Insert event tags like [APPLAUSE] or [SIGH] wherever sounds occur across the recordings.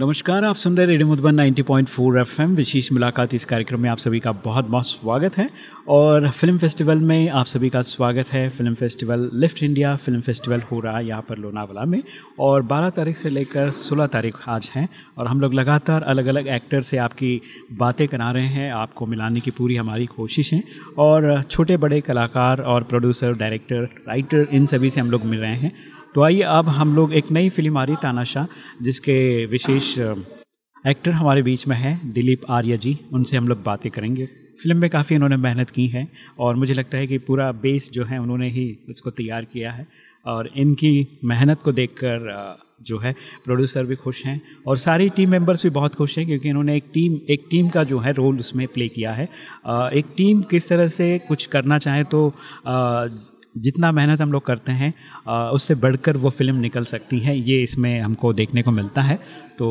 नमस्कार, आप सुन रहे रेडियो मधुबन 90.4 एफएम, विशेष मुलाकात इस कार्यक्रम में आप सभी का बहुत बहुत स्वागत है। और फ़िल्म फेस्टिवल में आप सभी का स्वागत है। Film festival lift India, film festival हो रहा है यहाँ पर लोनावला में। और 12 तारीख से लेकर 16 तारीख आज हैं। और हम लोग लगातार अलग अलग एक्टर से आपकी बातें करा रहे हैं। आपको मिलाने की पूरी हमारी कोशिश है। और छोटे बड़े कलाकार और प्रोड्यूसर डायरेक्टर राइटर इन सभी से हम लोग मिल रहे हैं। तो आइए अब हम लोग एक नई फ़िल्म आ रही तानाशाह, जिसके विशेष एक्टर हमारे बीच में हैं दिलीप आर्य जी। उनसे हम लोग बातें करेंगे। फ़िल्म में काफ़ी उन्होंने मेहनत की है और मुझे लगता है कि पूरा बेस जो है उन्होंने ही उसको तैयार किया है और इनकी मेहनत को देखकर जो है प्रोड्यूसर भी खुश हैं और सारी टीम मेंबर्स भी बहुत खुश हैं क्योंकि इन्होंने एक टीम एक टीम का जो है रोल उसमें प्ले किया है। एक टीम किस तरह से कुछ करना चाहे तो जितना मेहनत हम लोग करते हैं उससे बढ़कर वो फ़िल्म निकल सकती है। ये इसमें हमको देखने को मिलता है। तो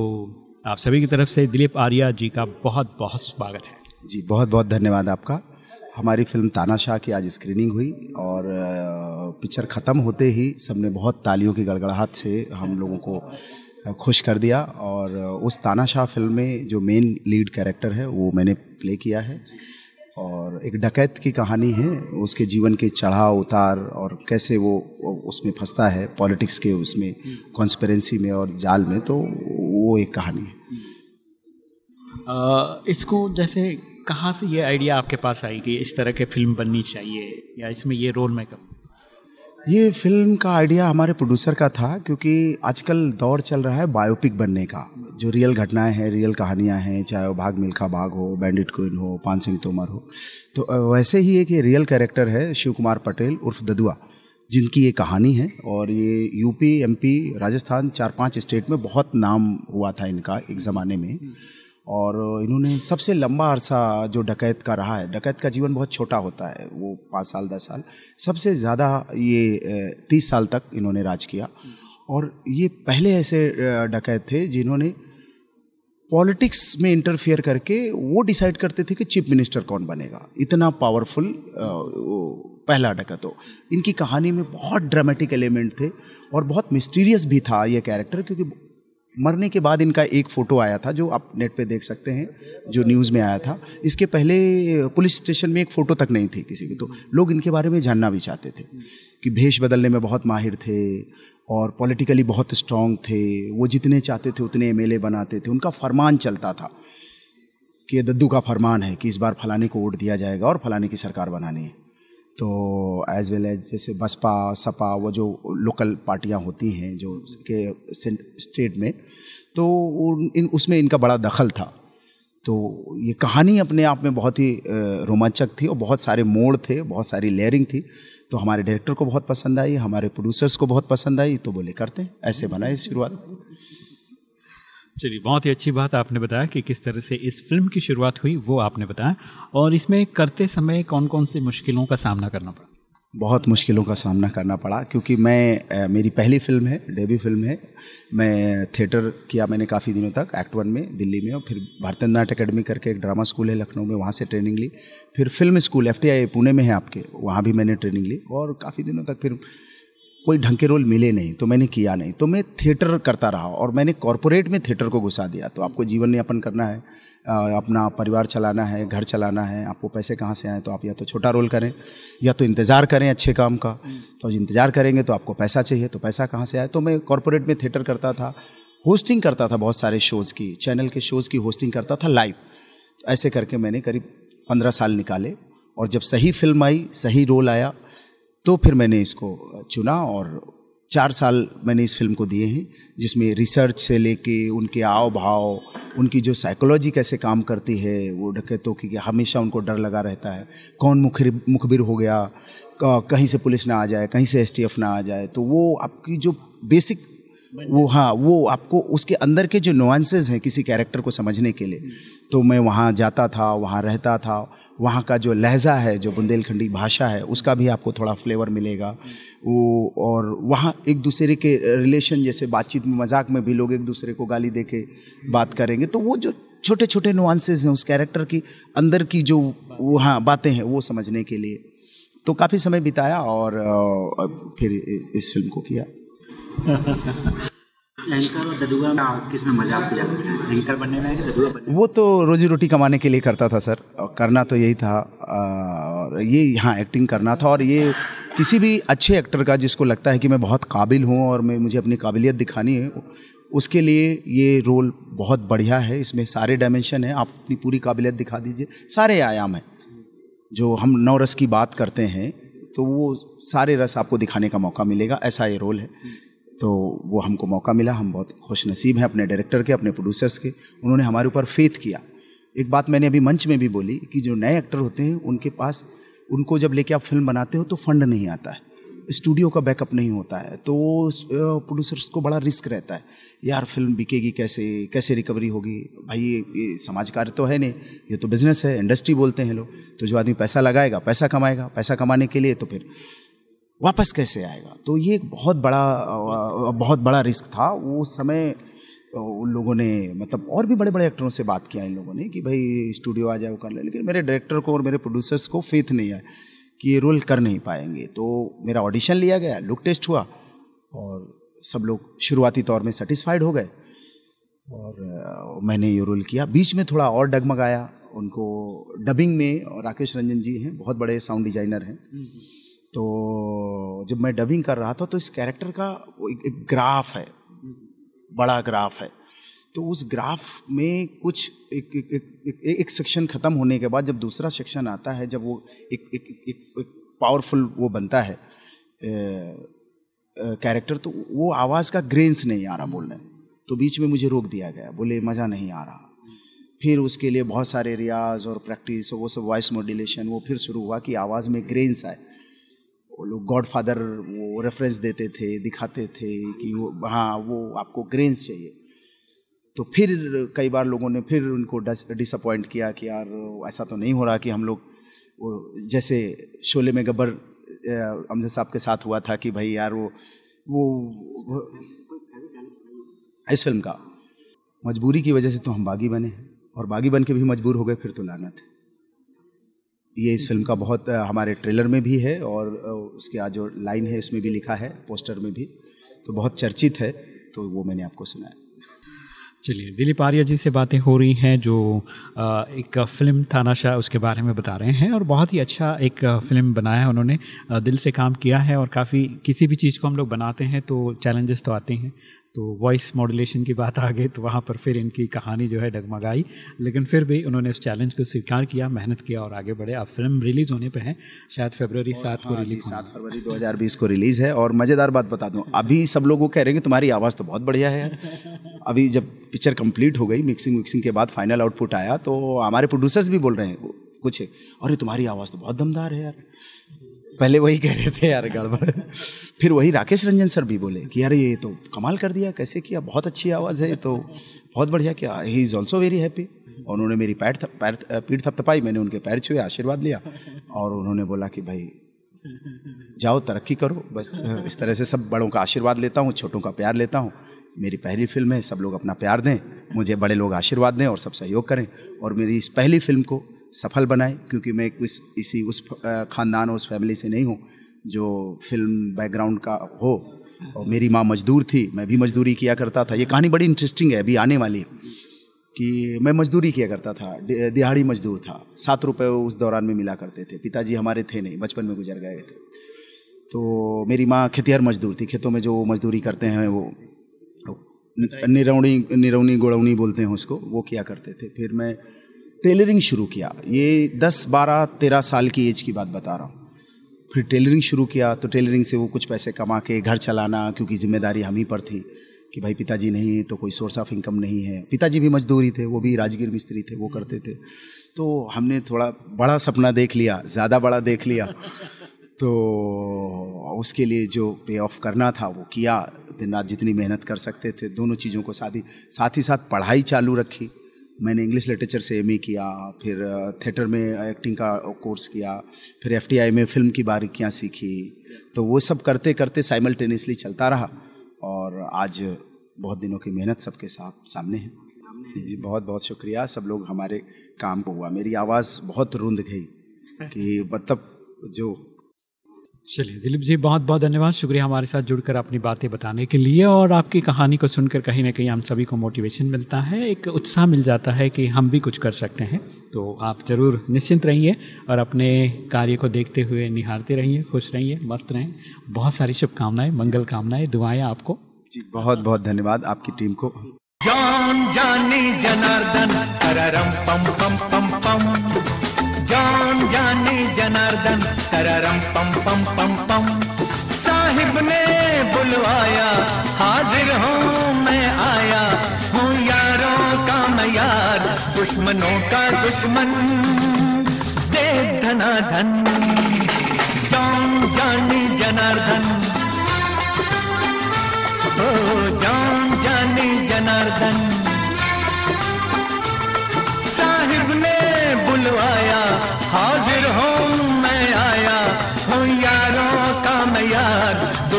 आप सभी की तरफ़ से दिलीप आर्या जी का बहुत बहुत स्वागत है। जी बहुत बहुत धन्यवाद आपका। हमारी फ़िल्म तानाशाह की आज स्क्रीनिंग हुई और पिक्चर ख़त्म होते ही सबने बहुत तालियों की गड़गड़ाहट से हम लोगों को खुश कर दिया और उस तानाशाह फ़िल्म में जो मेन लीड कैरेक्टर है, वो मैंने प्ले किया है। और एक डकैत की कहानी है उसके जीवन के चढ़ाव उतार और कैसे वो उसमें फंसता है पॉलिटिक्स के उसमें कॉन्स्परेंसी में और जाल में तो वो एक कहानी है। आ, इसको जैसे कहाँ से ये आइडिया आपके पास आई कि इस तरह के फ़िल्म बननी चाहिए या इसमें ये रोल मैं करूँ ये फ़िल्म का आइडिया हमारे प्रोड्यूसर का था, क्योंकि आजकल दौर चल रहा है बायोपिक बनने का। जो रियल घटनाएँ हैं रियल कहानियाँ हैं, चाहे वो भाग मिल्खा भाग हो बैंडिट क्वीन हो, पान सिंह तोमर हो। तो वैसे ही एक ये रियल कैरेक्टर है शिव कुमार पटेल उर्फ़ ददुआ, जिनकी ये कहानी है। और ये यूपी एमपी राजस्थान चार पाँच स्टेट में बहुत नाम हुआ था इनका एक ज़माने में। और इन्होंने सबसे लंबा अरसा जो डकैत का रहा है, डकैत का जीवन बहुत छोटा होता है, वो पाँच साल, दस साल, सबसे ज़्यादा ये तीस साल तक इन्होंने राज किया। और ये पहले ऐसे डकैत थे जिन्होंने पॉलिटिक्स में इंटरफेयर करके वो डिसाइड करते थे कि चीफ मिनिस्टर कौन बनेगा। इतना पावरफुल पहला डकैत हो। इनकी कहानी में बहुत ड्रामेटिक एलिमेंट थे और बहुत मिस्टीरियस भी था ये कैरेक्टर, क्योंकि मरने के बाद इनका एक फ़ोटो आया था, जो आप नेट पे देख सकते हैं, जो न्यूज़ में आया था। इसके पहले पुलिस स्टेशन में एक फ़ोटो तक नहीं थी किसी की तो लोग इनके बारे में जानना भी चाहते थे कि भेष बदलने में बहुत माहिर थे और पॉलिटिकली बहुत स्ट्रांग थे। वो जितने चाहते थे, उतने एमएलए बनाते थे। उनका फरमान चलता था कि ये दद्दू का फरमान है कि इस बार फलाने को वोट दिया जाएगा और फलाने की सरकार बनानी है। तो एज वेल एज जैसे बसपा, सपा, वो जो लोकल पार्टियाँ होती हैं, जो के स्टेट में तो इन, उसमें इनका बड़ा दखल था। तो ये कहानी अपने आप में बहुत ही रोमांचक थी और बहुत सारे मोड़ थे, बहुत सारी लेयरिंग थी। तो हमारे डायरेक्टर को बहुत पसंद आई, हमारे प्रोड्यूसर्स को बहुत पसंद आई तो बोले, करते ऐसे बनाए शुरुआत। चलिए, बहुत ही अच्छी बात आपने बताया कि किस तरह से इस फ़िल्म की शुरुआत हुई, वो आपने बताया। और इसमें करते समय कौन कौन सी मुश्किलों का सामना करना पड़ा? बहुत मुश्किलों का सामना करना पड़ा, क्योंकि मैं मेरी पहली फ़िल्म है, डेब्यू फ़िल्म है। मैं थिएटर किया मैंने काफ़ी दिनों तक, एक्ट वन में, दिल्ली में, और फिर भारतीय नाट्य अकेडमी करके एक ड्रामा स्कूल है लखनऊ में, वहाँ से ट्रेनिंग ली। फिर फ़िल्म स्कूल एफटीआई पुणे में है आपके, वहाँ भी मैंने ट्रेनिंग ली, और काफ़ी दिनों तक फिर कोई ढंग के रोल मिले नहीं तो मैंने किया नहीं। तो मैं थिएटर करता रहा और मैंने कॉरपोरेट में थिएटर को घुसा दिया। तो आपको जीवन यापन करना है अपना परिवार चलाना है, घर चलाना है, आपको पैसे कहाँ से आए तो आप या तो छोटा रोल करें, या तो इंतज़ार करें अच्छे काम का। तो इंतज़ार करेंगे तो आपको पैसा चाहिए तो पैसा कहाँ से आए? तो मैं कॉरपोरेट में थिएटर करता था, होस्टिंग करता था बहुत सारे शोज़ की, चैनल के शोज़ की होस्टिंग करता था लाइव। ऐसे करके मैंने करीब पंद्रह साल निकाले और जब सही फ़िल्म आई, सही रोल आया तो फिर मैंने इसको चुना और चार साल मैंने इस फ़िल्म को दिए हैं, जिसमें रिसर्च से लेके उनके आव भाव उनकी जो साइकोलॉजी कैसे काम करती है, वो डकैतों की हमेशा उनको डर लगा रहता है। कौन मुखर, मुखबिर हो गया कहीं से पुलिस ना आ जाए, कहीं से एसटीएफ ना आ जाए तो वो आपकी जो बेसिक वो हाँ वो आपको उसके अंदर के जो नुआंसेस हैं किसी कैरेक्टर को समझने के लिए तो मैं वहाँ जाता था, वहाँ रहता था वहाँ का जो लहजा है, जो बुंदेलखंडी भाषा है, उसका भी आपको थोड़ा फ्लेवर मिलेगा। वो और वहाँ एक दूसरे के रिलेशन जैसे बातचीत में, मज़ाक में भी लोग एक दूसरे को गाली दे के बात करेंगे। तो वो जो छोटे छोटे नुआंसेज हैं, उस कैरेक्टर की, अंदर की जो वहाँ बातें हैं, वो समझने के लिए। तो काफ़ी समय बिताया और फिर इस फ़िल्म को किया। [LAUGHS] वो तो रोजी रोटी कमाने के लिए करता था, सर। करना तो यही था और ये हाँ एक्टिंग करना था, और ये किसी भी अच्छे एक्टर का जिसको लगता है कि मैं बहुत काबिल हूँ और मैं, मुझे अपनी काबिलियत दिखानी है, उसके लिए ये रोल बहुत बढ़िया है। इसमें सारे डायमेंशन हैं। आप अपनी पूरी काबिलियत दिखा दीजिए। सारे आयाम हैं, जो हम नौ रस की बात करते हैं तो वो सारे रस आपको दिखाने का मौका मिलेगा। ऐसा ये रोल है। तो वो हमको मौका मिला हम बहुत खुश नसीब हैं अपने डायरेक्टर के अपने प्रोड्यूसर्स के। उन्होंने हमारे ऊपर फेथ किया। एक बात मैंने अभी मंच में भी बोली कि जो नए एक्टर होते हैं उनके पास उनको जब लेके आप फ़िल्म बनाते हो तो फंड नहीं आता है। स्टूडियो का बैकअप नहीं होता है। तो प्रोड्यूसर्स को बड़ा रिस्क रहता है। यार फ़िल्म बिकेगी कैसे? कैसे रिकवरी होगी? भाई ये, ये समाज कार्य तो है नहीं। ये तो बिज़नेस है इंडस्ट्री बोलते हैं लोग। तो जो आदमी पैसा लगाएगा पैसा कमाएगा पैसा कमाने के लिए तो फिर वापस कैसे आएगा? तो ये एक बहुत बड़ा बहुत बड़ा रिस्क था। वो समय उन लोगों ने मतलब और भी बड़े बड़े एक्टरों से बात किया इन लोगों ने कि भाई, स्टूडियो आ जाए वो कर ले। लेकिन मेरे डायरेक्टर को और मेरे प्रोड्यूसर्स को फेथ नहीं है कि ये रोल कर नहीं पाएँगे। तो मेरा ऑडिशन लिया गया, लुक टेस्ट हुआ और सब लोग शुरुआती तौर में सेटिस्फाइड हो गए। और मैंने ये रोल किया। बीच में थोड़ा और डगमगाया। उनको डबिंग में राकेश रंजन जी हैं, बहुत बड़े साउंड डिज़ाइनर हैं। तो जब मैं डबिंग कर रहा था तो इस कैरेक्टर का एक, एक ग्राफ है बड़ा ग्राफ है। तो उस ग्राफ में कुछ एक एक एक, एक, एक सेक्शन ख़त्म होने के बाद जब दूसरा सेक्शन आता है जब वो एक एक एक, एक पावरफुल वो बनता है कैरेक्टर तो वो आवाज़ का ग्रेन्स नहीं आ रहा बोलने। तो बीच में मुझे रोक दिया गया बोले मज़ा नहीं आ रहा। फिर उसके लिए बहुत सारे रियाज और प्रैक्टिस वो सब वॉइस मॉड्यूलेशन वो फिर शुरू हुआ कि आवाज़ में ग्रेन्स आए। वो लोग गॉड फादर वो रेफरेंस देते थे दिखाते थे कि वो हाँ वो आपको ग्रेन्स चाहिए। तो फिर कई बार लोगों ने फिर उनको डिसअपॉइंट किया कि यार ऐसा तो नहीं हो रहा कि हम लोग वो जैसे शोले में गब्बर अमजद साहब के साथ हुआ था कि भाई यार वो वो, इस फ़िल्म का। मजबूरी की वजह से तो हम बागी बने और बागी बन के भी मजबूर हो गए फिर तो लाना थे ये इस फ़िल्म का बहुत हमारे ट्रेलर में भी है और उसके आज जो लाइन है उसमें भी लिखा है, पोस्टर में भी। तो बहुत चर्चित है तो वो मैंने आपको सुनाया। चलिए, दिलीप आर्या जी से बातें हो रही हैं जो एक फ़िल्म थानाशाह उसके बारे में बता रहे हैं और बहुत ही अच्छा एक फ़िल्म बनाया है उन्होंने। दिल से काम किया है और काफ़ी किसी भी चीज़ को हम लोग बनाते हैं तो चैलेंजेस तो आते हैं। तो वॉइस मॉड्यूलेशन की बात आ गई तो वहाँ पर फिर इनकी कहानी जो है डगमगाई। लेकिन फिर भी उन्होंने उस चैलेंज को स्वीकार किया मेहनत किया और आगे बढ़े। अब फ़िल्म रिलीज़ होने पे है। शायद फरवरी सात को रिलीज़ हाँ सात फरवरी 2020 को रिलीज़ है और मज़ेदार बात बता दूँ अभी सब लोग वो कह रहे हैं कि तुम्हारी आवाज़ तो बहुत बढ़िया है। अभी जब पिक्चर कंप्लीट हो गई मिक्सिंग विक्सिंग के बाद फाइनल आउटपुट आया तो हमारे प्रोड्यूसर्स भी बोल रहे हैं कुछ अरे तुम्हारी आवाज़ तो बहुत दमदार है यार। पहले वही कह रहे थे यार, गड़बड़। फिर वही राकेश रंजन सर भी बोले कि यार ये तो कमाल कर दिया, कैसे किया, बहुत अच्छी आवाज़ है तो बहुत बढ़िया किया। He is also very happy और उन्होंने मेरी पैर थप पैर पीठ थपथपाई, मैंने उनके पैर छुए, आशीर्वाद लिया। और उन्होंने बोला कि भाई, जाओ, तरक्की करो, बस, इस तरह से सब बड़ों का आशीर्वाद लेता हूँ, छोटों का प्यार लेता हूँ। मेरी पहली फ़िल्म है, सब लोग अपना प्यार दें, मुझे बड़े लोग आशीर्वाद दें और सब सहयोग करें। और मेरी इस पहली फ़िल्म को सफल बनाए क्योंकि मैं इस इसी उस ख़ानदान और उस फैमिली से नहीं हूँ जो फ़िल्म बैकग्राउंड का हो। और मेरी माँ मजदूर थी मैं भी मजदूरी किया करता था। ये कहानी बड़ी इंटरेस्टिंग है अभी आने वाली कि मैं मजदूरी किया करता था दिहाड़ी मजदूर था। सात रुपये उस दौरान में मिला करते थे। पिताजी हमारे थे नहीं बचपन में गुजर गए थे। तो मेरी माँ खेतिहर मजदूर थी खेतों में जो मजदूरी करते हैं वो निरौनी निरौनी गुड़ौनी बोलते हैं उसको वो किया करते थे। फिर मैं टेलरिंग शुरू किया। ये दस, बारह, तेरह साल की एज की बात बता रहा हूँ। फिर टेलरिंग शुरू किया तो टेलरिंग से वो कुछ पैसे कमा के घर चलाना, क्योंकि ज़िम्मेदारी हम ही पर थी कि भाई पिताजी नहीं तो कोई सोर्स ऑफ़ इनकम नहीं है। पिताजी भी मजदूरी थे, वो भी राजगीर मिस्त्री थे, वो करते थे। तो हमने थोड़ा बड़ा सपना देख लिया, ज़्यादा बड़ा देख लिया। तो उसके लिए जो पे ऑफ़ करना था, वो किया। दिन रात जितनी मेहनत कर सकते थे, दोनों चीज़ों को साथ ही साथ ही साथ पढ़ाई चालू रखी। मैंने इंग्लिश लिटरेचर से एमए किया, फिर थिएटर में एक्टिंग का कोर्स किया, फिर एफटीआई में फ़िल्म की बारीकियाँ सीखी। तो वो सब करते करते साइमल्टेनियसली चलता रहा और आज बहुत दिनों की मेहनत सबके साथ सामने है। जी, बहुत बहुत शुक्रिया सब लोग हमारे काम को हुआ। मेरी आवाज़ बहुत रुंद गई कि मतलब जो चलिए दिलीप जी बहुत बहुत धन्यवाद। शुक्रिया हमारे साथ जुड़कर अपनी बातें बताने के लिए और आपकी कहानी को सुनकर कहीं ना कहीं हम सभी को मोटिवेशन मिलता है एक उत्साह मिल जाता है कि हम भी कुछ कर सकते हैं। तो आप ज़रूर निश्चिंत रहिए और अपने कार्य को देखते हुए निहारते रहिए खुश रहिए मस्त रहें। बहुत सारी शुभकामनाएँ मंगल कामनाएँ दुआएँ आपको। जी बहुत बहुत धन्यवाद आपकी टीम को। जान जानी जनार्दन पम पम पम पम। जान जानी जनार्दन तररम पम पम पम पम साहिब ने बुलवाया, हाजिर हूँ मैं आया। हूँ यारों का मैं यार दुश्मनों का दुश्मन। दे धना धन जान जानी जनार्दन। ओ जान जानी जनार्दन।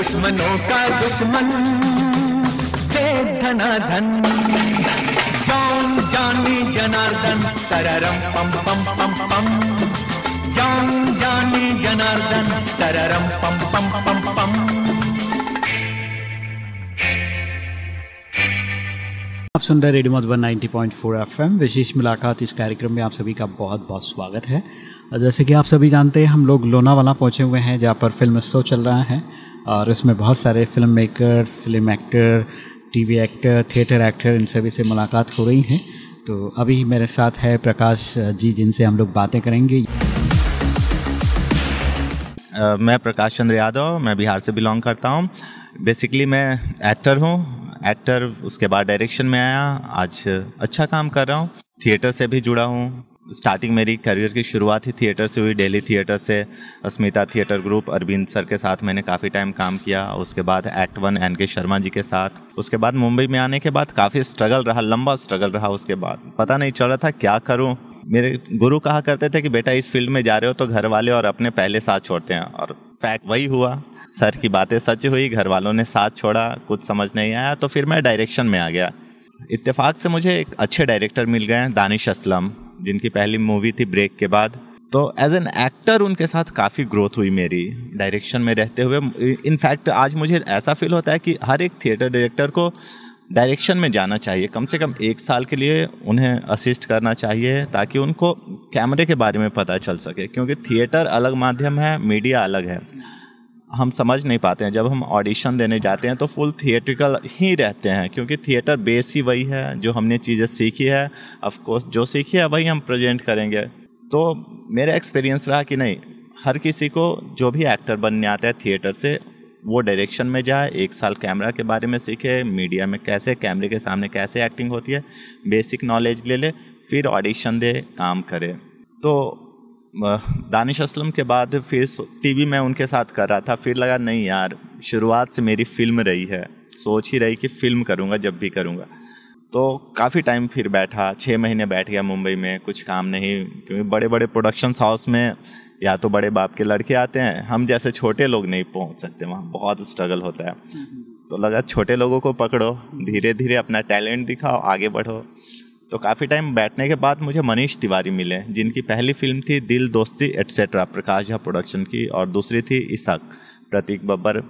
दुश्मनों का दुश्मन। दे धना धन जान जानी जनार्दन, तररम पम पम पम पम। जान जानी जनार्दन, तररम पम पम पम पम। आप सुन रहे रेडियो मधुबन 90.4 एफएम। विशेष मुलाकात इस कार्यक्रम में आप सभी का बहुत बहुत स्वागत है। जैसे कि आप सभी जानते हैं, हम लोग लोनावाला पहुँचे हुए हैं, जहाँ पर फ़िल्म उत्सव चल रहा है। और इसमें बहुत सारे film maker film actor TV actor theatre actor इन सभी से मुलाकात हो रही है। तो अभी मेरे साथ है प्रकाश जी जिनसे हम लोग बातें करेंगे। Uh, मैं प्रकाश चंद्र यादव मैं बिहार से बिलोंग करता हूँ। बेसिकली मैं एक्टर हूँ। एक्टर उसके बाद डायरेक्शन में आया। आज अच्छा काम कर रहा हूँ। थिएटर से भी जुड़ा हूँ। स्टार्टिंग मेरी करियर की शुरुआत ही थिएटर से हुई डेली थिएटर से Asmita theatre group Arvind sir के साथ मैंने काफ़ी टाइम काम किया, उसके बाद एक्ट वन एन के शर्मा जी के साथ, उसके बाद मुंबई में आने के बाद काफ़ी स्ट्रगल रहा, लंबा स्ट्रगल रहा उसके बाद। पता नहीं चल रहा था क्या करूँ। मेरे गुरु कहा करते थे कि बेटा इस फ़ील्ड में जा रहे हो तो घर वाले और अपने पहले साथ छोड़ते हैं, और फैक्ट वही हुआ। सर की बातें सच हुई घर वालों ने साथ छोड़ा, कुछ समझ नहीं आया तो फिर मैं डायरेक्शन में आ गया। इत्तेफाक से मुझे एक अच्छे डायरेक्टर मिल गए दानिश असलम जिनकी पहली मूवी थी ब्रेक के बाद। तो एज एन एक्टर उनके साथ काफ़ी ग्रोथ हुई मेरी डायरेक्शन में रहते हुए। इनफैक्ट आज मुझे ऐसा फील होता है कि हर एक थिएटर डायरेक्टर को डायरेक्शन में जाना चाहिए। कम से कम एक साल के लिए उन्हें असिस्ट करना चाहिए ताकि उनको कैमरे के बारे में पता चल सके। क्योंकि थिएटर अलग माध्यम है मीडिया अलग है। हम समझ नहीं पाते हैं। जब हम ऑडिशन देने जाते हैं तो फुल थिएट्रिकल ही रहते हैं, क्योंकि थिएटर बेस ही वही है, जो हमने चीज़ें सीखी है। ऑफकोर्स जो सीखी है, वही हम प्रेजेंट करेंगे। तो मेरा एक्सपीरियंस रहा कि नहीं, हर किसी को जो भी एक्टर बनने आता है थिएटर से, वो डायरेक्शन में जाए, एक साल कैमरा के बारे में सीखे मीडिया में कैसे कैमरे के सामने कैसे एक्टिंग होती है बेसिक नॉलेज ले ले, फिर ऑडिशन दे, काम करे। तो दानिश असलम के बाद फिर टीवी में उनके साथ कर रहा था। फिर लगा नहीं यार शुरुआत से मेरी फ़िल्म रही है। सोच ही रही कि फ़िल्म करूँगा जब भी करूँगा। तो काफ़ी टाइम फिर बैठा। छः महीने बैठ गया मुंबई में। कुछ काम नहीं क्योंकि बड़े बड़े प्रोडक्शन हाउस में या तो बड़े बाप के लड़के आते हैं। हम जैसे छोटे लोग नहीं पहुँच सकते वहाँ बहुत स्ट्रगल होता है। तो लगा छोटे लोगों को पकड़ो। धीरे धीरे अपना टैलेंट दिखाओ आगे बढ़ो। तो काफ़ी टाइम बैठने के बाद मुझे मनीष तिवारी मिले, जिनकी पहली फ़िल्म थी दिल, दोस्ती एट्सेट्रा प्रकाश झा प्रोडक्शन की, और दूसरी थी इसाक, प्रतीक बब्बर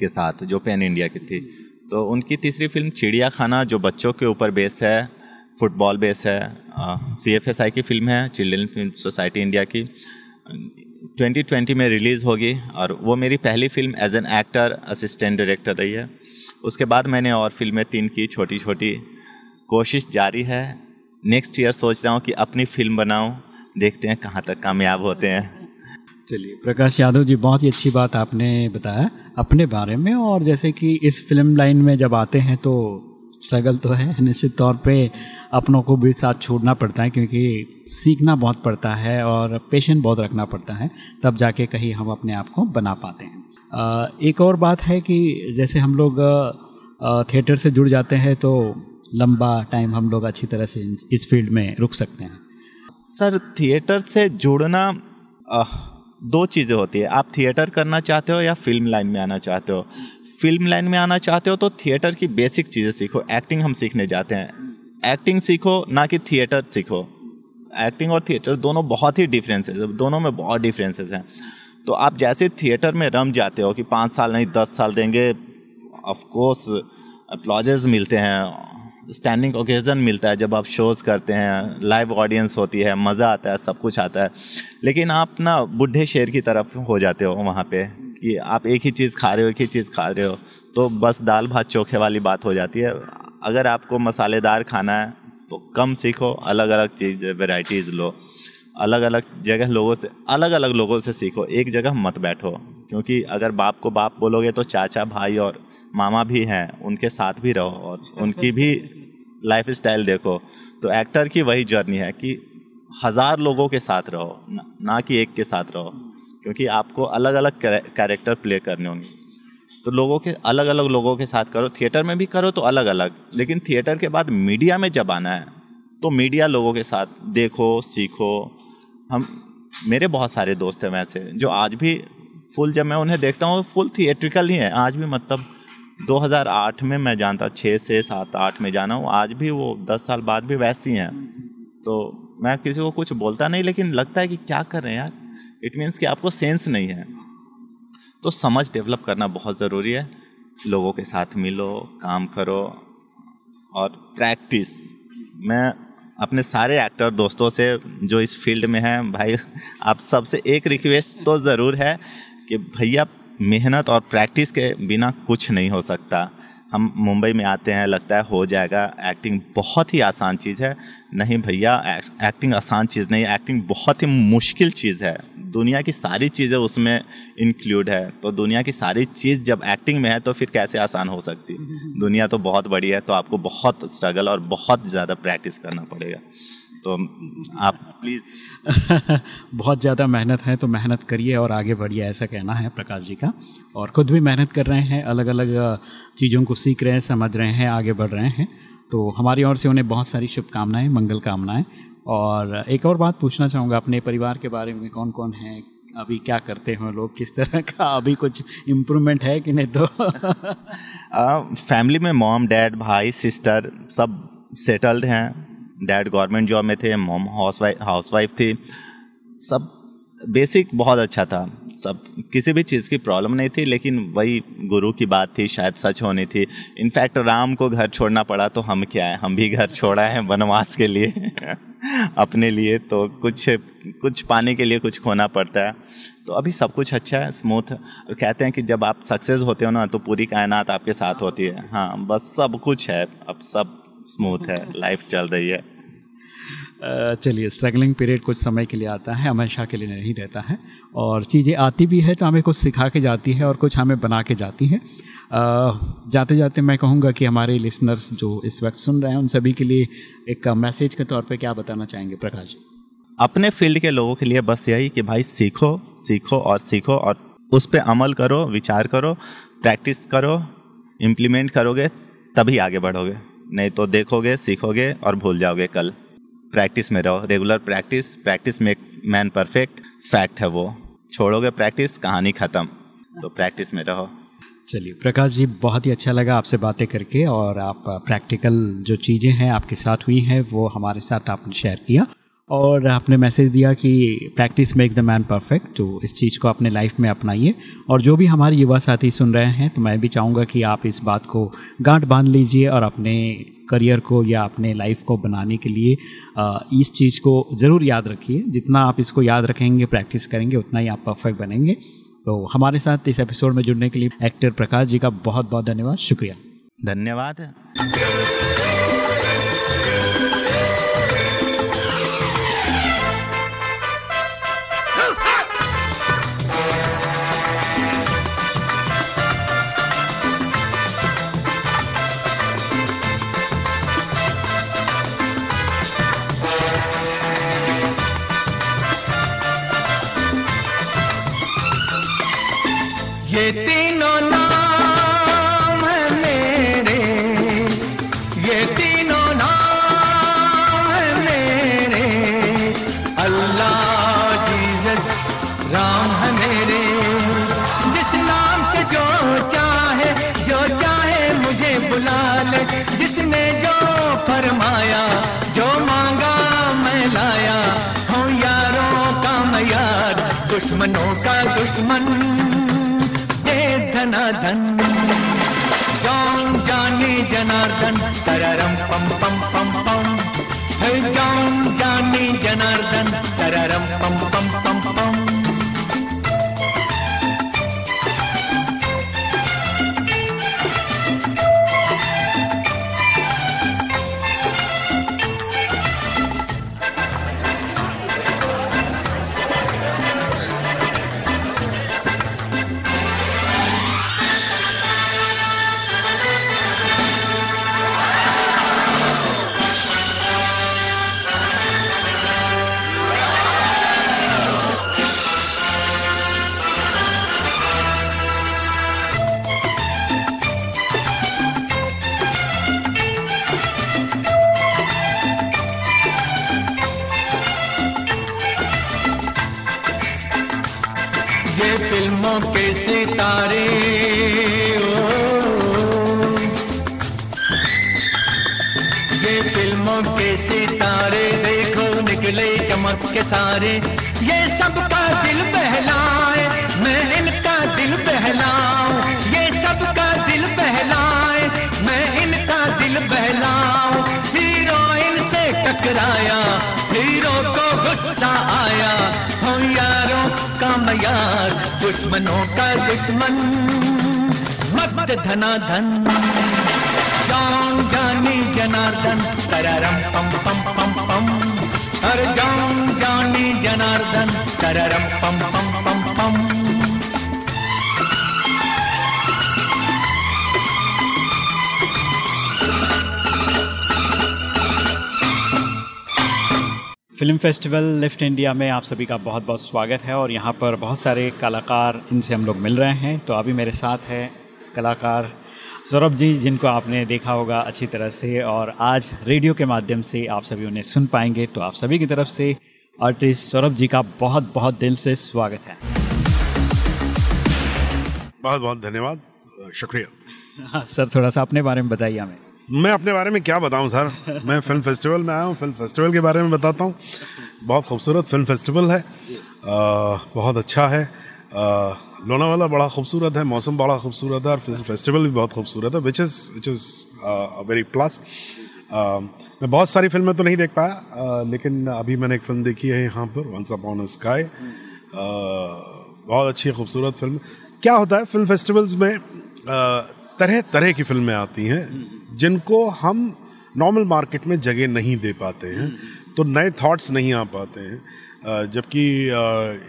के साथ, जो पैन इंडिया की थी। तो उनकी तीसरी फ़िल्म चिड़िया खाना जो बच्चों के ऊपर बेस है फुटबॉल बेस है सी एफ़ एस आई की फ़िल्म है, चिल्ड्रन फ़िल्म सोसाइटी इंडिया की। 2020 में रिलीज़ होगी, और वो मेरी पहली film as an actor assistant director रही है। उसके बाद मैंने और फ़िल्में तीन की छोटी छोटी कोशिश जारी है। नेक्स्ट ईयर सोच रहा हूँ कि अपनी फ़िल्म बनाऊँ। देखते हैं कहाँ तक कामयाब होते हैं। चलिए, प्रकाश यादव जी, बहुत ही अच्छी बात आपने बताया अपने बारे में और जैसे कि इस फ़िल्म लाइन में जब आते हैं तो स्ट्रगल तो है। [LAUGHS] निश्चित तौर पे अपनों को भी साथ छोड़ना पड़ता है क्योंकि सीखना बहुत पड़ता है और पेशेंट बहुत रखना पड़ता है। तब जाके कहीं हम अपने आप को बना पाते हैं। एक और बात है कि जैसे हम लोग थिएटर से जुड़ जाते हैं तो लंबा टाइम हम लोग अच्छी तरह से इस फ़ील्ड में रुक सकते हैं। सर थिएटर से जुड़ना आ, दो चीज़ें होती है। आप थिएटर करना चाहते हो या फ़िल्म लाइन में आना चाहते हो? फ़िल्म लाइन में आना चाहते हो तो थिएटर की बेसिक चीज़ें सीखो। एक्टिंग हम सीखने जाते हैं। एक्टिंग सीखो ना कि थिएटर सीखो। एक्टिंग और थिएटर दोनों बहुत ही डिफरेंसेस दोनों में बहुत डिफरेंसेस हैं। तो आप जैसे थिएटर में रम जाते हो कि पाँच साल नहीं दस साल देंगे ऑफकोर्स अप्लॉजेज मिलते हैं। स्टैंडिंग ओकेजन मिलता है जब आप शोज़ करते हैं लाइव ऑडियंस होती है मज़ा आता है सब कुछ आता है। लेकिन आप ना बुढ़े शेर की तरफ़ हो जाते हो वहाँ पे कि आप एक ही चीज़ खा रहे हो एक ही चीज़ खा रहे हो तो बस दाल भात चोखे वाली बात हो जाती है। अगर आपको मसालेदार खाना है तो कम सीखो अलग अलग चीज़ वेराइटीज़ लो। अलग अलग जगह लोगों से अलग अलग लोगों से सीखो एक जगह मत बैठो। क्योंकि अगर बाप को बाप बोलोगे तो चाचा भाई और मामा भी हैं उनके साथ भी रहो और उनकी भी लाइफ स्टाइल देखो तो एक्टर की वही जर्नी है कि हज़ार लोगों के साथ रहो ना, ना कि एक के साथ रहो क्योंकि आपको अलग अलग कैरेक्टर प्ले करने होंगे। तो लोगों के अलग अलग लोगों के साथ करो थिएटर में भी करो तो अलग अलग लेकिन थिएटर के बाद मीडिया में जब आना है तो मीडिया लोगों के साथ देखो सीखो। हम मेरे बहुत सारे दोस्त हैं वैसे जो आज भी फुल जब मैं उन्हें देखता हूँ फुल थिएट्रिकल ही है आज भी मतलब 2008 में मैं जानता, छः से सात, आठ में जाना हूँ। आज भी वो दस साल बाद भी वैसी हैं। तो मैं किसी को कुछ बोलता नहीं, लेकिन लगता है कि क्या कर रहे हैं यार? इट मीन्स कि आपको सेंस नहीं है। तो समझ डेवलप करना बहुत ज़रूरी है। लोगों के साथ मिलो, काम करो और प्रैक्टिस मैं अपने सारे एक्टर दोस्तों से जो इस फ़ील्ड में हैं, भाई, आप सबसे एक रिक्वेस्ट तो ज़रूर है कि भैया मेहनत और प्रैक्टिस के बिना कुछ नहीं हो सकता। हम मुंबई में आते हैं लगता है हो जाएगा। एक्टिंग बहुत ही आसान चीज़ है। नहीं भैया एक्टिंग आसान चीज़ नहीं एक्टिंग बहुत ही मुश्किल चीज़ है। दुनिया की सारी चीज़ें उसमें इंक्लूड है। तो दुनिया की सारी चीज़ जब एक्टिंग में है तो फिर कैसे आसान हो सकती? [LAUGHS] दुनिया तो बहुत बड़ी है तो आपको बहुत स्ट्रगल और बहुत ज़्यादा प्रैक्टिस करना पड़ेगा। तो आप प्लीज़ [LAUGHS] बहुत ज़्यादा मेहनत है तो मेहनत करिए और आगे बढ़िए ऐसा कहना है प्रकाश जी का। और ख़ुद भी मेहनत कर रहे हैं अलग अलग चीज़ों को सीख रहे हैं समझ रहे हैं आगे बढ़ रहे हैं। तो हमारी ओर से उन्हें बहुत सारी शुभकामनाएँ मंगल कामनाएँ। और एक और बात पूछना चाहूँगा अपने परिवार के बारे में कौन कौन है? अभी क्या करते हैं लोग? किस तरह का अभी कुछ इम्प्रूवमेंट है कि नहीं तो? [LAUGHS] फैमिली में मॉम डैड भाई सिस्टर सब सेटल्ड हैं। डैड गवर्नमेंट जॉब में थे mom housewife housewife थी। सब बेसिक बहुत अच्छा था। सब किसी भी चीज़ की प्रॉब्लम नहीं थी लेकिन वही गुरु की बात थी शायद सच होनी थी। इनफैक्ट राम को घर छोड़ना पड़ा तो हम क्या है? हम भी घर छोड़ा है वनवास के लिए [LAUGHS] अपने लिए। तो कुछ कुछ पाने के लिए कुछ खोना पड़ता है। तो अभी सब कुछ अच्छा है स्मूथ और कहते हैं कि जब आप सक्सेस होते हो ना तो पूरी कायनात आपके साथ होती है। हाँ बस सब कुछ है। अब सब स्मूथ है। [LAUGHS] लाइफ चल रही है। चलिए स्ट्रगलिंग पीरियड कुछ समय के लिए आता है, हमेशा के लिए नहीं रहता है। और चीज़ें आती भी है तो हमें कुछ सिखा के जाती है और कुछ हमें बना के जाती है। जाते जाते मैं कहूँगा कि हमारे लिसनर्स जो इस वक्त सुन रहे हैं, उन सभी के लिए एक मैसेज के तौर पे क्या बताना चाहेंगे, प्रकाश? अपने फ़ील्ड के लोगों के लिए बस यही कि भाई सीखो सीखो और सीखो और उस पर अमल करो, विचार करो प्रैक्टिस करो इम्प्लीमेंट करोगे, तभी आगे बढ़ोगे। नहीं तो देखोगे, सीखोगे और भूल जाओगे कल। प्रैक्टिस में रहो। Regular practice practice makes man perfect fact है वो। छोड़ोगे प्रैक्टिस कहानी ख़त्म। तो प्रैक्टिस में रहो। चलिए, प्रकाश जी, बहुत ही अच्छा लगा आपसे बातें करके और आप प्रैक्टिकल जो चीज़ें हैं आपके साथ हुई हैं, वो हमारे साथ आपने शेयर किया। और आपने मैसेज दिया कि practice make the man perfect तो इस चीज़ को अपने लाइफ में अपनाइए। और जो भी हमारे युवा साथी सुन रहे हैं तो मैं भी चाहूँगा कि आप इस बात को गांठ बाँध लीजिए और अपने करियर को या अपने लाइफ को बनाने के लिए इस चीज़ को ज़रूर याद रखिए। जितना आप इसको याद रखेंगे प्रैक्टिस करेंगे, उतना ही आप परफेक्ट बनेंगे। तो हमारे साथ इस एपिसोड में जुड़ने के लिए एक्टर प्रकाश जी का बहुत बहुत धन्यवाद। शुक्रिया। धन्यवाद। तीनों नाम है मेरे। ये तीनों नाम है मेरे। अल्लाह जीसस राम है मेरे। जिस नाम से जो चाहे जो चाहे मुझे बुला ले। जिसने जो फरमाया, जो मांगा मैं लाया। हूँ यारों का मैं यार दुश्मनों का दुश्मन। धनाधन जान जाने जनार्दन। तररम पम पम पम पम। है जान जानी जनार्दन। तररम पम पम पम। सितारे ओ, ये फ़िल्मों के सितारे देखो निकले चमक के सारे। ये सबका का यार, दुश्मनों का दुश्मन, मत धना धन जाऊँ जानी जनार्दन, तररम पम पम पम पम। हर जाऊँ जानी जनार्दन, तररम पम पम पम फ़िल्म फेस्टिवल लिफ्ट इंडिया में आप सभी का बहुत बहुत स्वागत है और यहाँ पर बहुत सारे कलाकार इनसे हम लोग मिल रहे हैं। तो अभी मेरे साथ है कलाकार सौरभ जी जिनको आपने देखा होगा अच्छी तरह से और आज रेडियो के माध्यम से आप सभी उन्हें सुन पाएँगे। तो आप सभी की तरफ़ से आर्टिस्ट सौरभ जी का बहुत बहुत दिल से स्वागत है। बहुत बहुत धन्यवाद। शुक्रिया। हाँ सर थोड़ा सा अपने बारे में बताइए हमें। मैं अपने बारे में क्या बताऊँ सर? मैं फ़िल्म फेस्टिवल में आया हूँ। फ़िल्म फेस्टिवल के बारे में बताता हूँ। बहुत खूबसूरत फ़िल्म फेस्टिवल है। आ, बहुत अच्छा है। आ, लोनावाला बड़ा खूबसूरत है मौसम बड़ा खूबसूरत है और फ़िल्म फेस्टिवल भी बहुत खूबसूरत है which is which is very plus मैं बहुत सारी फ़िल्में तो नहीं देख पाया आ, लेकिन अभी मैंने एक फ़िल्म देखी है यहाँ पर वंस अपॉन स्काई बहुत अच्छी खूबसूरत फ़िल्म क्या होता है फ़िल्म फेस्टिवल्स में तरह तरह की फ़िल्में आती हैं। जिनको हम नॉर्मल मार्केट में जगह नहीं दे पाते हैं तो नए थॉट्स नहीं आ पाते हैं। जबकि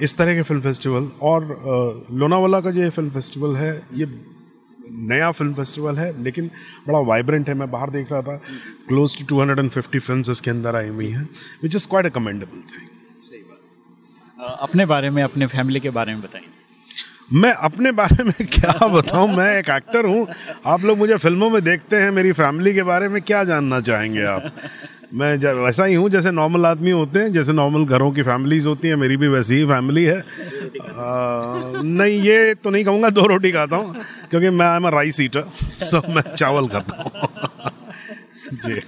इस तरह के फ़िल्म फेस्टिवल और लोनावाला का जो ये फ़िल्म फेस्टिवल है ये नया फ़िल्म फेस्टिवल है लेकिन बड़ा वाइब्रेंट है। मैं बाहर देख रहा था क्लोज टू 250 फिल्म्स इसके अंदर आई हुई हैं which is quite a commendable thing अपने बारे में अपने फैमिली के बारे में बताइए। मैं अपने बारे में क्या बताऊँ? मैं एक एक्टर हूँ। आप लोग मुझे फ़िल्मों में देखते हैं मेरी फैमिली के बारे में क्या जानना चाहेंगे आप? मैं वैसा ही हूँ जैसे नॉर्मल आदमी होते हैं जैसे नॉर्मल घरों की फैमिलीज़ होती हैं मेरी भी वैसी ही फैमिली है। आ, नहीं ये तो नहीं कहूँगा दो रोटी खाता हूँ क्योंकि मैं I am rice eater so मैं चावल खाता हूँ। जी।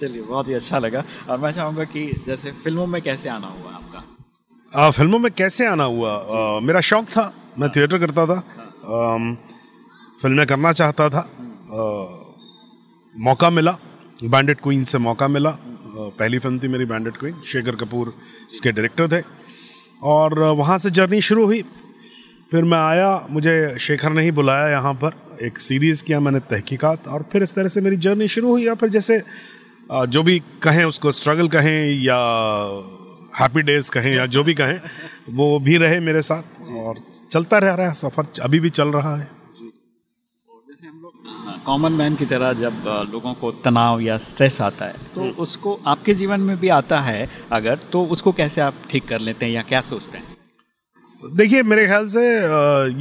चलिए बहुत ही अच्छा लगा। और मैं चाहूँगा कि जैसे फ़िल्मों में कैसे आना हुआ आपका? आ, फ़िल्मों में कैसे आना हुआ? आ, मेरा शौक था। मैं थिएटर करता था फ़िल्में करना चाहता था मौका मिला बैंडेड क्वीन से मौका मिला पहली फ़िल्म थी मेरी बैंडेड क्वीन शेखर कपूर इसके डायरेक्टर थे, और वहाँ से जर्नी शुरू हुई। फिर मैं आया, मुझे शेखर ने ही बुलाया यहाँ पर, एक सीरीज़ किया मैंने तहकीकात, और फिर इस तरह से मेरी जर्नी शुरू हुई और फिर जैसे जो भी कहें उसको स्ट्रगल कहें, या हैप्पी डेज़ कहें, या जो भी कहें, वो भी रहे मेरे साथ, और चलता रह रहा है सफ़र अभी भी चल रहा है। कॉमन मैन की तरह जब लोगों को तनाव या स्ट्रेस आता है तो उसको आपके जीवन में भी आता है अगर तो उसको कैसे आप ठीक कर लेते हैं या क्या सोचते हैं? देखिए मेरे ख्याल से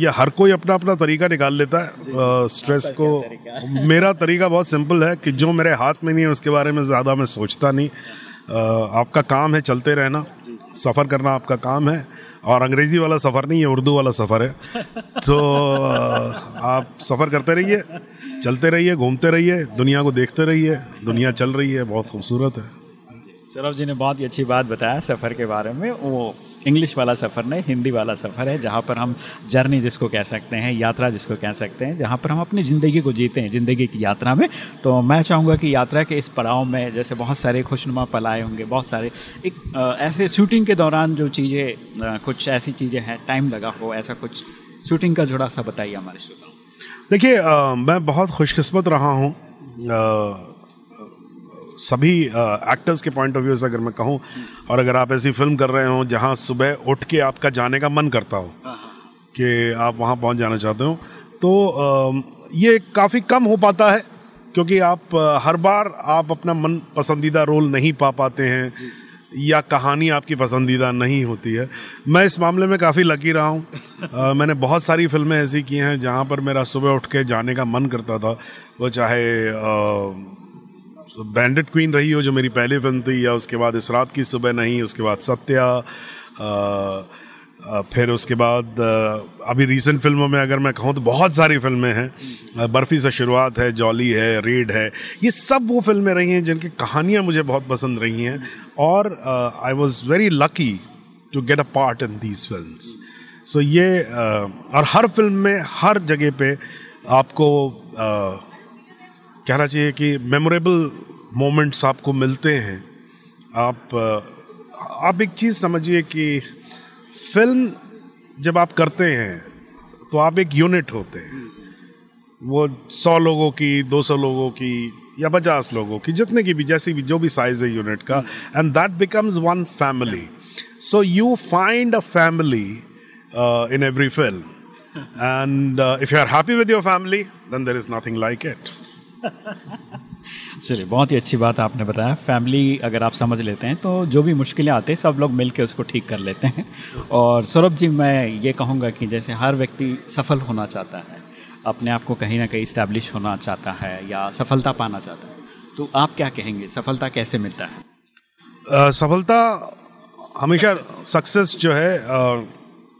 ये हर कोई अपना अपना तरीका निकाल लेता है। स्ट्रेस को [LAUGHS] मेरा तरीका बहुत सिंपल है कि जो मेरे हाथ में नहीं है उसके बारे में ज़्यादा मैं सोचता नहीं। आपका काम है चलते रहना। सफ़र करना आपका काम है। और अंग्रेज़ी वाला सफ़र नहीं है उर्दू वाला सफ़र है। तो [LAUGHS] आप सफ़र करते रहिए चलते रहिए घूमते रहिए दुनिया को देखते रहिए दुनिया चल रही है बहुत खूबसूरत है। सौरभ जी ने बहुत ही अच्छी बात बताया सफ़र के बारे में वो इंग्लिश वाला सफ़र नहीं, हिंदी वाला सफ़र है, जहाँ पर हम जर्नी जिसको कह सकते हैं, यात्रा जिसको कह सकते हैं, जहाँ पर हम अपनी ज़िंदगी को जीते हैं, ज़िंदगी की यात्रा में। तो मैं चाहूँगा कि यात्रा के इस पड़ाव में जैसे बहुत सारे खुशनुमा पल आए होंगे, बहुत सारे एक ऐसे शूटिंग के दौरान जो चीज़ें कुछ ऐसी चीज़ें हैं टाइम लगा हो, ऐसा कुछ शूटिंग का जुड़ा सा बताइए हमारे श्रोताओं। देखिए मैं बहुत खुशकस्मत रहा हूँ सभी एक्टर्स के पॉइंट ऑफ़ व्यू से अगर मैं कहूँ और अगर आप ऐसी फ़िल्म कर रहे हो जहाँ सुबह उठ के आपका जाने का मन करता हो कि आप वहाँ पहुँच जाना चाहते हो तो ये काफ़ी कम हो पाता है क्योंकि आप हर बार आप अपना मन पसंदीदा रोल नहीं पा पाते हैं या कहानी आपकी पसंदीदा नहीं होती है। मैं इस मामले में काफ़ी लकी रहा हूँ। मैंने बहुत सारी फ़िल्में ऐसी की हैं जहाँ पर मेरा सुबह उठ के जाने का मन करता था वो चाहे बैंडेड क्वीन रही हो जो मेरी पहली फ़िल्म थी या उसके बाद इस रात की सुबह नहीं उसके बाद सत्या फिर उसके बाद अभी रीसेंट फ़िल्मों में अगर मैं कहूँ तो बहुत सारी फ़िल्में हैं। बर्फ़ी से शुरुआत है जॉली है रेड है ये सब वो फ़िल्में रही हैं जिनकी कहानियाँ मुझे बहुत पसंद रही हैं। और I was very lucky to get a part in these film so ये uh, और हर फ़िल्म में हर जगह पे आपको uh, कहना चाहिए कि मेमोरेबल मोमेंट्स आपको मिलते हैं। आप आप एक चीज़ समझिए कि फ़िल्म जब आप करते हैं तो आप एक यूनिट होते हैं। वो सौ लोगों की, दो सौ लोगों की या पचास लोगों की, जितने की भी, जैसी भी, जो भी साइज़ है यूनिट का and that becomes one family so you find a family in every film and if you are happy with your family then there is nothing like it चलिए बहुत ही अच्छी बात आपने बताया। फैमिली अगर आप समझ लेते हैं तो जो भी मुश्किलें आते हैं सब लोग मिल के उसको ठीक कर लेते हैं। और सौरभ जी मैं ये कहूँगा कि जैसे हर व्यक्ति सफल होना चाहता है अपने आप को कहीं ना कहीं इस्टेब्लिश होना चाहता है या सफलता पाना चाहता है। तो आप क्या कहेंगे सफलता कैसे मिलता है? आ, सफलता हमेशा सक्सेस जो है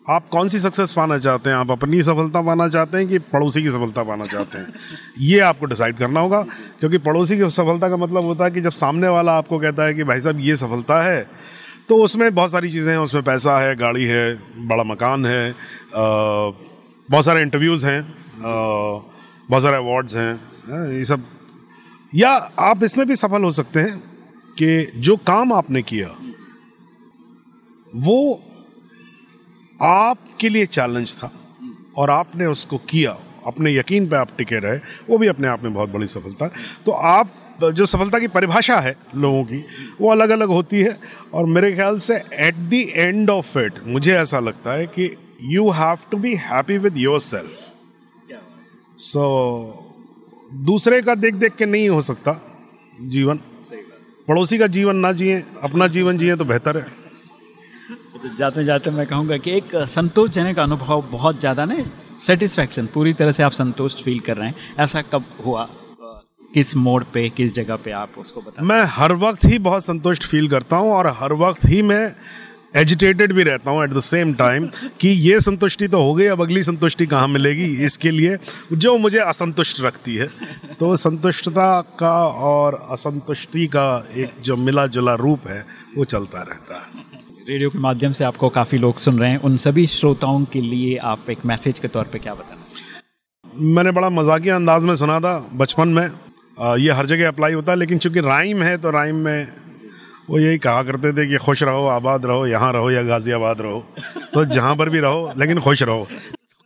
आप कौन सी सक्सेस पाना चाहते हैं? आप अपनी सफलता पाना चाहते हैं कि पड़ोसी की सफलता पाना चाहते हैं? [LAUGHS] ये आपको डिसाइड करना होगा, क्योंकि पड़ोसी की सफलता का मतलब होता है कि जब सामने वाला आपको कहता है कि भाई साहब, ये सफलता है तो उसमें बहुत सारी चीज़ें हैं। उसमें पैसा है, गाड़ी है, बड़ा मकान है बहुत सारे इंटरव्यूज़ हैं बहुत सारे अवार्ड्स हैं, ये सब। या आप इसमें भी सफल हो सकते हैं कि जो काम आपने किया, वो आपके लिए चैलेंज था और आपने उसको किया। अपने यकीन पे आप टिके रहे वो भी अपने आप में बहुत बड़ी सफलता। तो आप जो सफलता की परिभाषा है लोगों की वो अलग अलग होती है और मेरे ख्याल से at the end of it मुझे ऐसा लगता है कि you have to be happy with yourself so दूसरे का देख देख के नहीं हो सकता जीवन। पड़ोसी का जीवन ना जिए अपना जीवन जिए तो बेहतर है। तो जाते जाते मैं कहूँगा कि एक संतोषजनक अनुभव बहुत ज़्यादा ना सेटिस्फैक्शन पूरी तरह से आप संतुष्ट फील कर रहे हैं। ऐसा कब हुआ? किस मोड पे किस जगह पे आप उसको बता मैं हर वक्त ही बहुत संतुष्ट फील करता हूँ और हर वक्त ही मैं एजिटेटेड भी रहता हूँ एट द सेम टाइम कि ये संतुष्टि तो हो गई अब अगली संतुष्टि कहाँ मिलेगी? इसके लिए जो मुझे असंतुष्ट रखती है। [LAUGHS] तो संतुष्टता का और असंतुष्टि का एक जो मिला जुला रूप है वो चलता रहता है। रेडियो के माध्यम से आपको काफ़ी लोग सुन रहे हैं। उन सभी श्रोताओं के लिए आप एक मैसेज के तौर पे क्या बताना मैंने बड़ा मजाकिया अंदाज में सुना था बचपन में। आ, ये हर जगह अप्लाई होता है लेकिन चूँकि राइम है तो राइम में वो यही कहा करते थे कि खुश रहो आबाद रहो यहाँ रहो या गाज़ियाबाद रहो। तो जहाँ पर भी रहो लेकिन खुश रहो।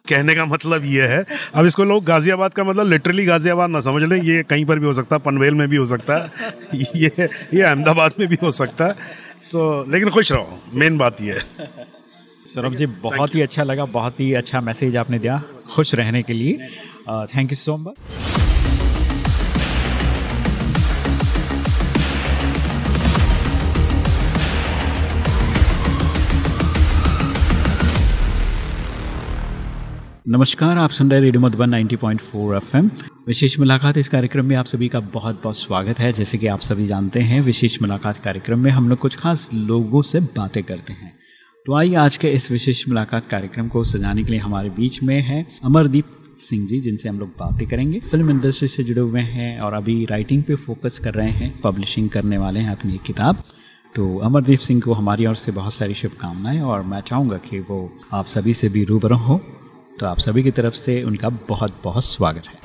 कहने का मतलब ये है। अब इसको लोग गाज़ियाबाद का मतलब लिटरली गाज़ियाबाद ना समझ लें। ये कहीं पर भी हो सकता है पनवेल में भी हो सकता है ये ये अहमदाबाद में भी हो सकता। है तो लेकिन खुश रहो मेन बात यह है। सौरभ जी, बहुत ही अच्छा लगा, बहुत ही अच्छा मैसेज आपने दिया, खुश रहने के लिए। थैंक यू सो मच नमस्कार, आप सुन रहे रेडियो मधुबन 90.4 एफएम। विशेष मुलाकात इस कार्यक्रम में आप सभी का बहुत बहुत स्वागत है। जैसे कि आप सभी जानते हैं, विशेष मुलाकात कार्यक्रम में हम लोग कुछ खास लोगों से बातें करते हैं। तो आइए आज के इस विशेष मुलाकात कार्यक्रम को सजाने के लिए हमारे बीच में है अमरदीप सिंह जी, जिनसे हम लोग बातें करेंगे। फ़िल्म इंडस्ट्री से जुड़े हुए हैं और अभी राइटिंग पे फोकस कर रहे हैं, पब्लिशिंग करने वाले हैं अपनी किताब। तो अमरदीप सिंह को हमारी ओर से बहुत सारी शुभकामनाएँ और मैं चाहूँगा कि वो आप सभी से भी रूबरू हो। तो आप सभी की तरफ़ से उनका बहुत बहुत स्वागत है।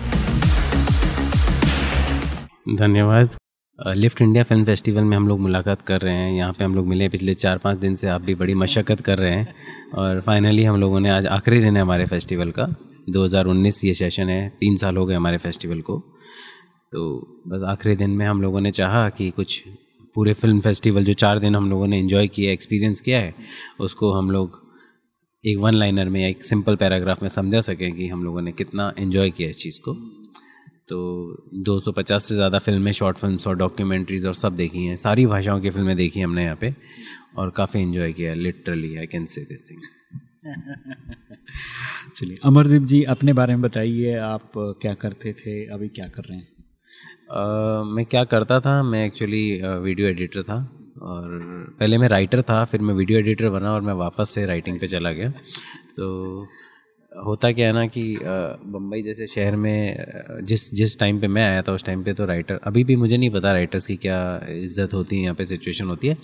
धन्यवाद। लिफ्ट इंडिया फ़िल्म फेस्टिवल में हम लोग मुलाकात कर रहे हैं। यहाँ पे हम लोग मिले पिछले चार, पाँच दिन से आप भी बड़ी मशक्क़त कर रहे हैं। और फाइनली हम लोगों ने आज आखिरी दिन है हमारे फेस्टिवल का। 2019 ये सेशन है। तीन साल हो गए हमारे फेस्टिवल को। तो बस आखिरी दिन में हम लोगों ने चाहा कि कुछ पूरे फ़िल्म फेस्टिवल जो चार दिन हम लोगों ने इन्जॉय किया एक्सपीरियंस किया है, उसको हम लोग एक वन लाइनर में या एक सिंपल पैराग्राफ में समझा सकें कि हम लोगों ने कितना इन्जॉय किया इस चीज़ को। तो 250 से ज़्यादा फ़िल्में शॉर्ट फिल्म्स और डॉक्यूमेंट्रीज़ और सब देखी हैं। सारी भाषाओं की फ़िल्में देखी हमने यहाँ पे और काफ़ी इन्जॉय किया literally I can say this thing चलिए अमरदीप जी अपने बारे में बताइए आप क्या करते थे अभी क्या कर रहे हैं? Uh, मैं क्या करता था मैं एक्चुअली वीडियो एडिटर था। और पहले मैं राइटर था, फिर मैं वीडियो एडिटर बना और मैं वापस से राइटिंग पे चला गया। तो होता क्या है ना कि बम्बई जैसे शहर में जिस जिस टाइम पे मैं आया था, उस टाइम पे तो राइटर अभी भी मुझे नहीं पता राइटर्स की क्या इज़्ज़त होती है, यहाँ पे सिचुएशन होती है।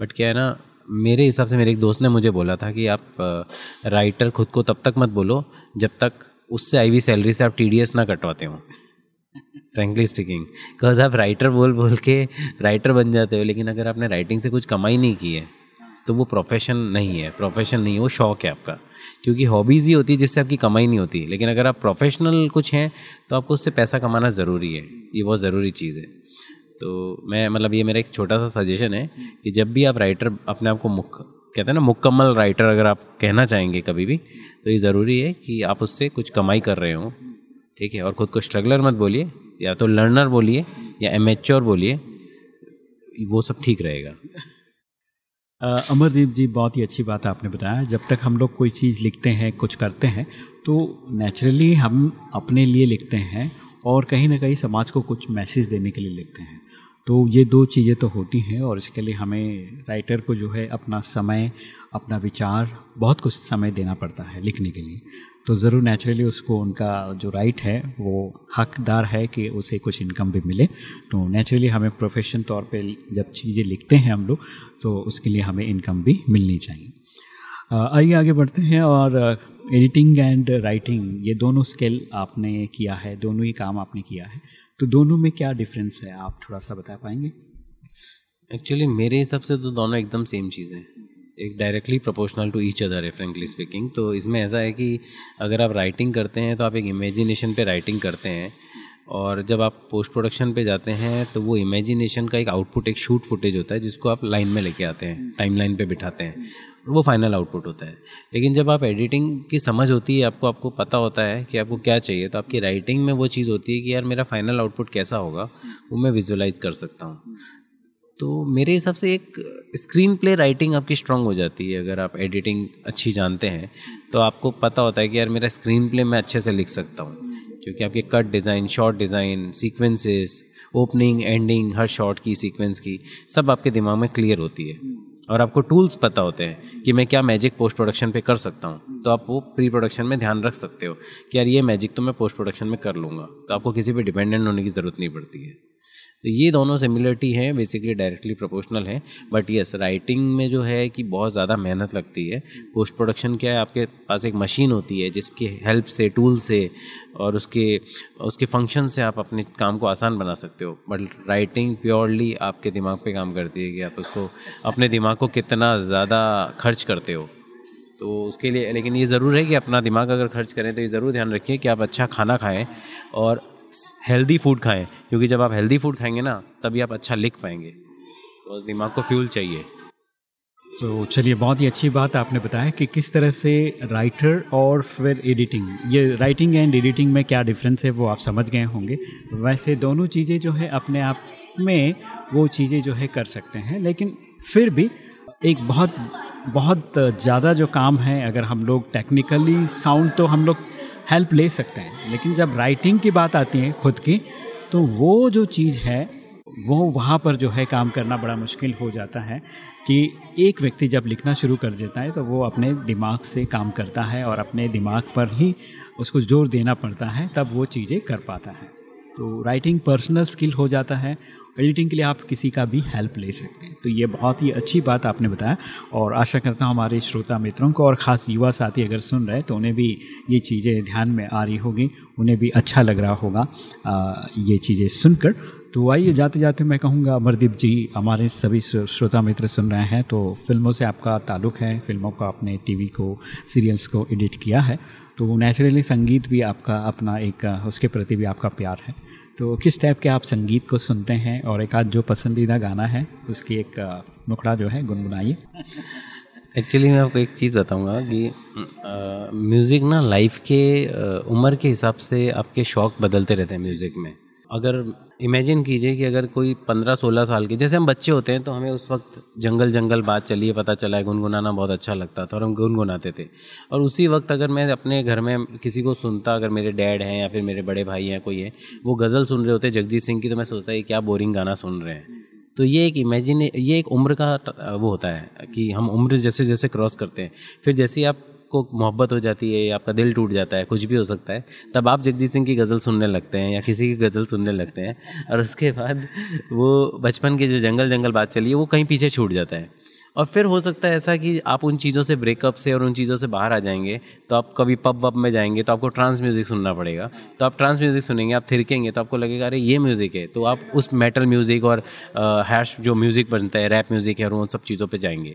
बट क्या है ना, मेरे हिसाब से मेरे एक दोस्त ने मुझे बोला था कि आप राइटर खुद को तब तक मत बोलो, जब तक उससे आई हुई सैलरी से आप टीडीएस ना कटवाते हो। फ्रेंकली स्पीकिंग बिकॉज़ आप राइटर बोल बोल के राइटर बन जाते हो, लेकिन अगर आपने राइटिंग से कुछ कमाई नहीं की है तो वो प्रोफेशन नहीं है। प्रोफेशन नहीं है, वो शौक है आपका। क्योंकि हॉबीज़ ही होती है जिससे आपकी कमाई नहीं होती। लेकिन अगर आप प्रोफेशनल कुछ हैं तो आपको उससे पैसा कमाना ज़रूरी है। ये बहुत ज़रूरी चीज़ है। तो मैं मतलब ये मेरा एक छोटा सा सजेशन है कि जब भी आप राइटर अपने आप को मुख, कहते हैं ना, मुकम्मल राइटर अगर आप कहना चाहेंगे कभी भी तो ये ज़रूरी है कि आप उससे कुछ कमाई कर रहे हो। ठीक है? और ख़ुद को स्ट्रगलर मत बोलिए। या तो लर्नर बोलिए या एमेच्योर बोलिए, वो सब ठीक रहेगा। अमरदीप जी, बहुत ही अच्छी बात आपने बताया। जब तक हम लोग कोई चीज़ लिखते हैं, कुछ करते हैं तो नेचुरली हम अपने लिए लिखते हैं और कहीं ना कहीं समाज को कुछ मैसेज देने के लिए लिखते हैं। तो ये दो चीज़ें तो होती हैं और इसके लिए हमें राइटर को जो है अपना समय, अपना विचार, बहुत कुछ समय देना पड़ता है लिखने के लिए। तो ज़रूर नेचुरली उसको उनका जो राइट है, वो हकदार है कि उसे कुछ इनकम भी मिले। तो नेचुरली हमें प्रोफेशन तौर पे जब चीज़ें लिखते हैं हम लोग तो उसके लिए हमें इनकम भी मिलनी चाहिए। आइए आगे बढ़ते हैं और एडिटिंग एंड राइटिंग ये दोनों स्किल आपने किया है, दोनों ही काम आपने किया है। तो दोनों में क्या डिफरेंस है, आप थोड़ा सा बता पाएँगे? एक्चुअली मेरे हिसाब से तो दोनों एकदम सेम चीज़ है। एक directly proportional to each other है फ्रेंकली स्पीकिंग तो इसमें ऐसा है कि अगर आप राइटिंग करते हैं तो आप एक इमेजिनेशन पे राइटिंग करते हैं और जब आप पोस्ट प्रोडक्शन पे जाते हैं तो वो इमेजिनेशन का एक आउटपुट एक शूट फुटेज होता है, जिसको आप लाइन में लेके आते हैं टाइम लाइन पर बिठाते हैं वो फाइनल आउटपुट होता है। लेकिन जब आप एडिटिंग की समझ होती है, आपको आपको पता होता है कि आपको क्या चाहिए तो आपकी राइटिंग में वो चीज़ होती है कि यार मेरा फाइनल आउटपुट कैसा होगा, वो मैं विजुअलाइज कर सकता हूँ। तो मेरे हिसाब से एक स्क्रीन प्ले राइटिंग आपकी स्ट्रांग हो जाती है, अगर आप एडिटिंग अच्छी जानते हैं तो आपको पता होता है कि यार मेरा स्क्रीन प्ले मैं अच्छे से लिख सकता हूँ। क्योंकि आपके cut design short design sequences opening ending हर शॉट की सीक्वेंस की, सब आपके दिमाग में क्लियर होती है। और आपको टूल्स पता होते हैं कि मैं क्या मैजिक पोस्ट प्रोडक्शन पे कर सकता हूँ। तो आप वो प्री प्रोडक्शन में ध्यान रख सकते हो कि यार ये मैजिक तो मैं पोस्ट प्रोडक्शन में कर लूँगा। तो आपको किसी पे डिपेंडेंट होने की ज़रूरत नहीं पड़ती है। तो ये दोनों सिमिलरिटी हैं बेसिकली डायरेक्टली प्रोपोर्शनल है. बट यस राइटिंग में जो है कि बहुत ज़्यादा मेहनत लगती है. पोस्ट प्रोडक्शन क्या है, आपके पास एक मशीन होती है जिसकी हेल्प से टूल से और उसके उसके फ़ंक्शन से आप अपने काम को आसान बना सकते हो. बट राइटिंग प्योरली आपके दिमाग पे काम करती है कि आप उसको, अपने दिमाग को कितना ज़्यादा खर्च करते हो. तो उसके लिए, लेकिन ये ज़रूर है कि अपना दिमाग अगर खर्च करें तो ये ज़रूर ध्यान रखिए कि आप अच्छा खाना खाएँ और हेल्दी फ़ूड खाएँ, क्योंकि जब आप हेल्दी फ़ूड खाएँगे ना, तभी आप अच्छा लिख पाएँगे। तो दिमाग को फ्यूल चाहिए। तो चलिए, बहुत ही अच्छी बात आपने बताया कि किस तरह से राइटर और फिर एडिटिंग ये राइटिंग एंड एडिटिंग में क्या डिफरेंस है, वो आप समझ गए होंगे। वैसे दोनों चीज़ें जो है, अपने आप में वो चीज़ें जो है, कर सकते हैं, लेकिन फिर भी एक बहुत बहुत ज़्यादा जो काम है, अगर हम लोग टेक्निकली साउंड तो हम लोग हेल्प ले सकते हैं। लेकिन जब राइटिंग की बात आती है खुद की तो वो जो चीज़ है, वो वहाँ पर जो है काम करना बड़ा मुश्किल हो जाता है कि एक व्यक्ति जब लिखना शुरू कर देता है तो वो अपने दिमाग से काम करता है और अपने दिमाग पर ही उसको ज़ोर देना पड़ता है, तब वो चीज़ें कर पाता है। तो राइटिंग पर्सनल स्किल हो जाता है एडिटिंग के लिए आप किसी का भी हेल्प ले सकते हैं। तो ये बहुत ही अच्छी बात आपने बताया और आशा करता हूँ हमारे श्रोता मित्रों को और ख़ास युवा साथी अगर सुन रहे हैं तो उन्हें भी ये चीज़ें ध्यान में आ रही होगी उन्हें भी अच्छा लग रहा होगा आ, ये चीज़ें सुनकर। तो आइए जाते जाते मैं कहूँगा अमरदीप जी हमारे सभी श्रोता मित्र सुन रहे हैं तो फ़िल्मों से आपका ताल्लुक़ है फ़िल्मों का आपने टीवी को सीरियल्स को एडिट किया है तो नेचुरली संगीत भी आपका अपना एक उसके प्रति भी आपका प्यार है। तो किस टाइप के आप संगीत को सुनते हैं? और एक आध जो पसंदीदा गाना है, उसकी एक मुखड़ा जो है, गुनगुनाइए। एक्चुअली मैं आपको एक चीज़ बताऊँगा कि म्यूज़िक ना लाइफ के उम्र के हिसाब से आपके शौक़ बदलते रहते हैं म्यूज़िक में। अगर इमेजिन कीजिए कि अगर कोई पंद्रह सोलह साल के, जैसे हम बच्चे होते हैं तो हमें उस वक्त जंगल जंगल बात चलिए पता चला है, गुनगुनाना बहुत अच्छा लगता था और हम गुनगुनाते थे। और उसी वक्त अगर मैं अपने घर में किसी को सुनता, अगर मेरे डैड हैं या फिर मेरे बड़े भाई हैं, कोई है, वो गज़ल सुन रहे होते, जगजीत सिंह की तो मैं सोचता है क्या बोरिंग गाना सुन रहे हैं। तो ये एक इमेजिन ये एक उम्र का, वो होता है कि हम उम्र जैसे जैसे क्रॉस करते हैं। फिर जैसे आप को मोहब्बत हो जाती है या आपका दिल टूट जाता है, कुछ भी हो सकता है, तब आप जगजीत सिंह की गज़ल सुनने लगते हैं या किसी की गज़ल सुनने लगते हैं। और उसके बाद वो बचपन के जो जंगल जंगल बात चली है, वो कहीं पीछे छूट जाता है। और फिर हो सकता है ऐसा कि आप उन चीज़ों से ब्रेकअप से और उन चीज़ों से बाहर आ जाएँगे तो आप कभी पब वब में जाएँगे तो आपको ट्रांस म्यूज़िक सुनना पड़ेगा। तो आप ट्रांस म्यूज़िक सुनेंगे, आप थिरकेंगे तो आपको लगेगा, अरे, ये म्यूज़िक है। तो आप उस मेटल म्यूज़िक और हैश जो म्यूज़िक बनता है रैप म्यूज़िक है, और उन सब चीज़ों पर जाएँगे।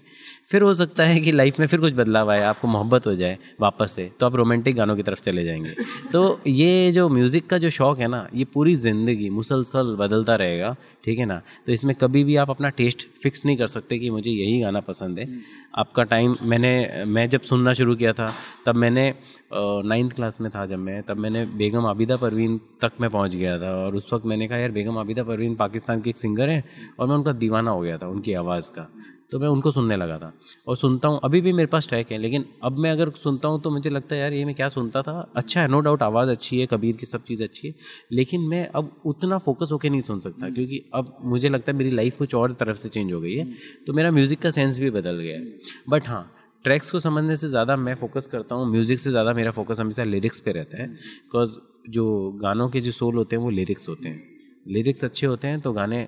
फिर हो सकता है कि लाइफ में फिर कुछ बदलाव आए, आपको मोहब्बत हो जाए वापस से तो आप रोमांटिक गानों की तरफ़ चले जाएँगे। तो ये जो म्यूज़िक का जो शौक़ है ना, ये पूरी ज़िंदगी मुसलसल बदलता रहेगा। ठीक है ना? तो इसमें कभी भी आप अपना टेस्ट फिक्स नहीं कर सकते कि मुझे यही गाना पसंद है। आपका टाइम मैंने मैं जब सुनना शुरू किया था तब मैंने नाइन्थ क्लास में था जब मैं तब मैंने बेगम आबिदा परवीन तक मैं पहुँच गया था और उस वक्त मैंने कहा यार बेगम आबिदा परवीन पाकिस्तान की एक सिंगर है। और मैं उनका दीवाना हो गया था उनकी आवाज़ का। तो मैं उनको सुनने लगा था और सुनता हूँ अभी भी मेरे पास ट्रैक है लेकिन अब मैं अगर सुनता हूँ तो मुझे लगता है यार ये मैं क्या सुनता था? अच्छा है नो डाउट आवाज़ अच्छी है कबीर की सब चीज़ अच्छी है लेकिन मैं अब उतना फोकस होकर नहीं सुन सकता क्योंकि अब मुझे लगता है मेरी लाइफ कुछ और तरफ़ से चेंज हो गई है तो मेरा म्यूज़िक का सेंस भी बदल गया है। बट हाँ ट्रैक्स को समझने से ज़्यादा मैं फोकस करता हूँ म्यूज़िक से ज़्यादा मेरा फोकस हमेशा लिरिक्स पे रहता है बिकॉज़ जो गानों के जो सोल होते हैं वो लिरिक्स होते हैं। लिरिक्स अच्छे होते हैं तो गाने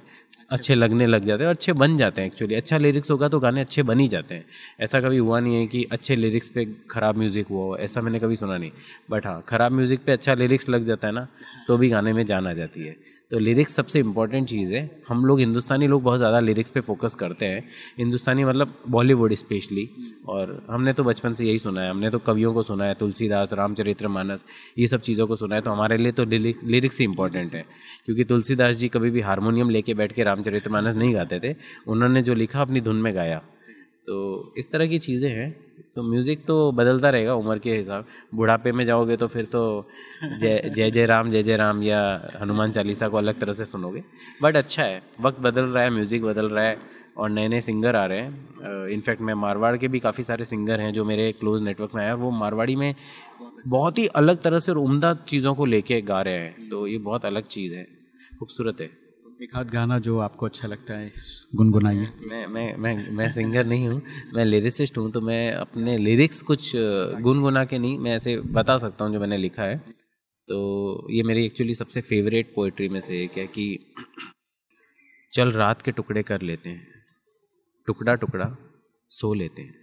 अच्छे लगने लग जाते हैं और अच्छे बन जाते हैं एक्चुअली अच्छा लिरिक्स होगा तो गाने अच्छे बन ही जाते हैं। ऐसा कभी हुआ नहीं है कि अच्छे लिरिक्स पे ख़राब म्यूज़िक हुआ हो ऐसा मैंने कभी सुना नहीं। बट हाँ ख़राब म्यूज़िक पे अच्छा लिरिक्स लग जाता है ना तो भी गाने में जान आ जाती है। तो लिरिक्स सबसे इंपॉर्टेंट चीज़ है। हम लोग हिंदुस्तानी लोग बहुत ज़्यादा लिरिक्स पे फोकस करते हैं। हिंदुस्तानी मतलब बॉलीवुड स्पेशली और हमने तो बचपन से यही सुना है। हमने तो कवियों को सुना है, तुलसीदास, रामचरित्र, मानस, ये सब चीज़ों को सुना है। तो हमारे लिए तो लिरिक्स ही इंपॉर्टेंट है। क्योंकि तुलसीदास जी कभी भी हारमोनियम लेके बैठ के रामचरित्र, मानस नहीं गाते थे। उन्होंने जो लिखा, अपनी धुन में गाया। तो इस तरह की चीज़ें हैं। तो म्यूज़िक तो बदलता रहेगा उम्र के हिसाब। बुढ़ापे में जाओगे तो फिर तो जय जय जय राम, जय जय राम या हनुमान चालीसा को अलग तरह से सुनोगे। बट अच्छा है, वक्त बदल रहा है म्यूज़िक बदल रहा है और नए नए सिंगर आ रहे हैं। इनफैक्ट मैं मारवाड़ के भी काफ़ी सारे सिंगर हैं जो मेरे क्लोज नेटवर्क में आए वो मारवाड़ी में बहुत ही अलग तरह से और उमदा चीज़ों को लेके गा रहे हैं। तो ये बहुत अलग चीज़ है। खूबसूरत है। एक आध गाना जो आपको अच्छा लगता है गुनगुनाइए। मैं मैं मैं मैं सिंगर नहीं हूँ, मैं लिरिसिस्ट हूँ तो मैं अपने लिरिक्स कुछ गुनगुना के नहीं, मैं ऐसे बता सकता हूँ जो मैंने लिखा है। तो ये मेरी एक्चुअली सबसे फेवरेट पोइट्री में से एक है कि, चल रात के टुकड़े कर लेते हैं, टुकड़ा टुकड़ा सो लेते हैं,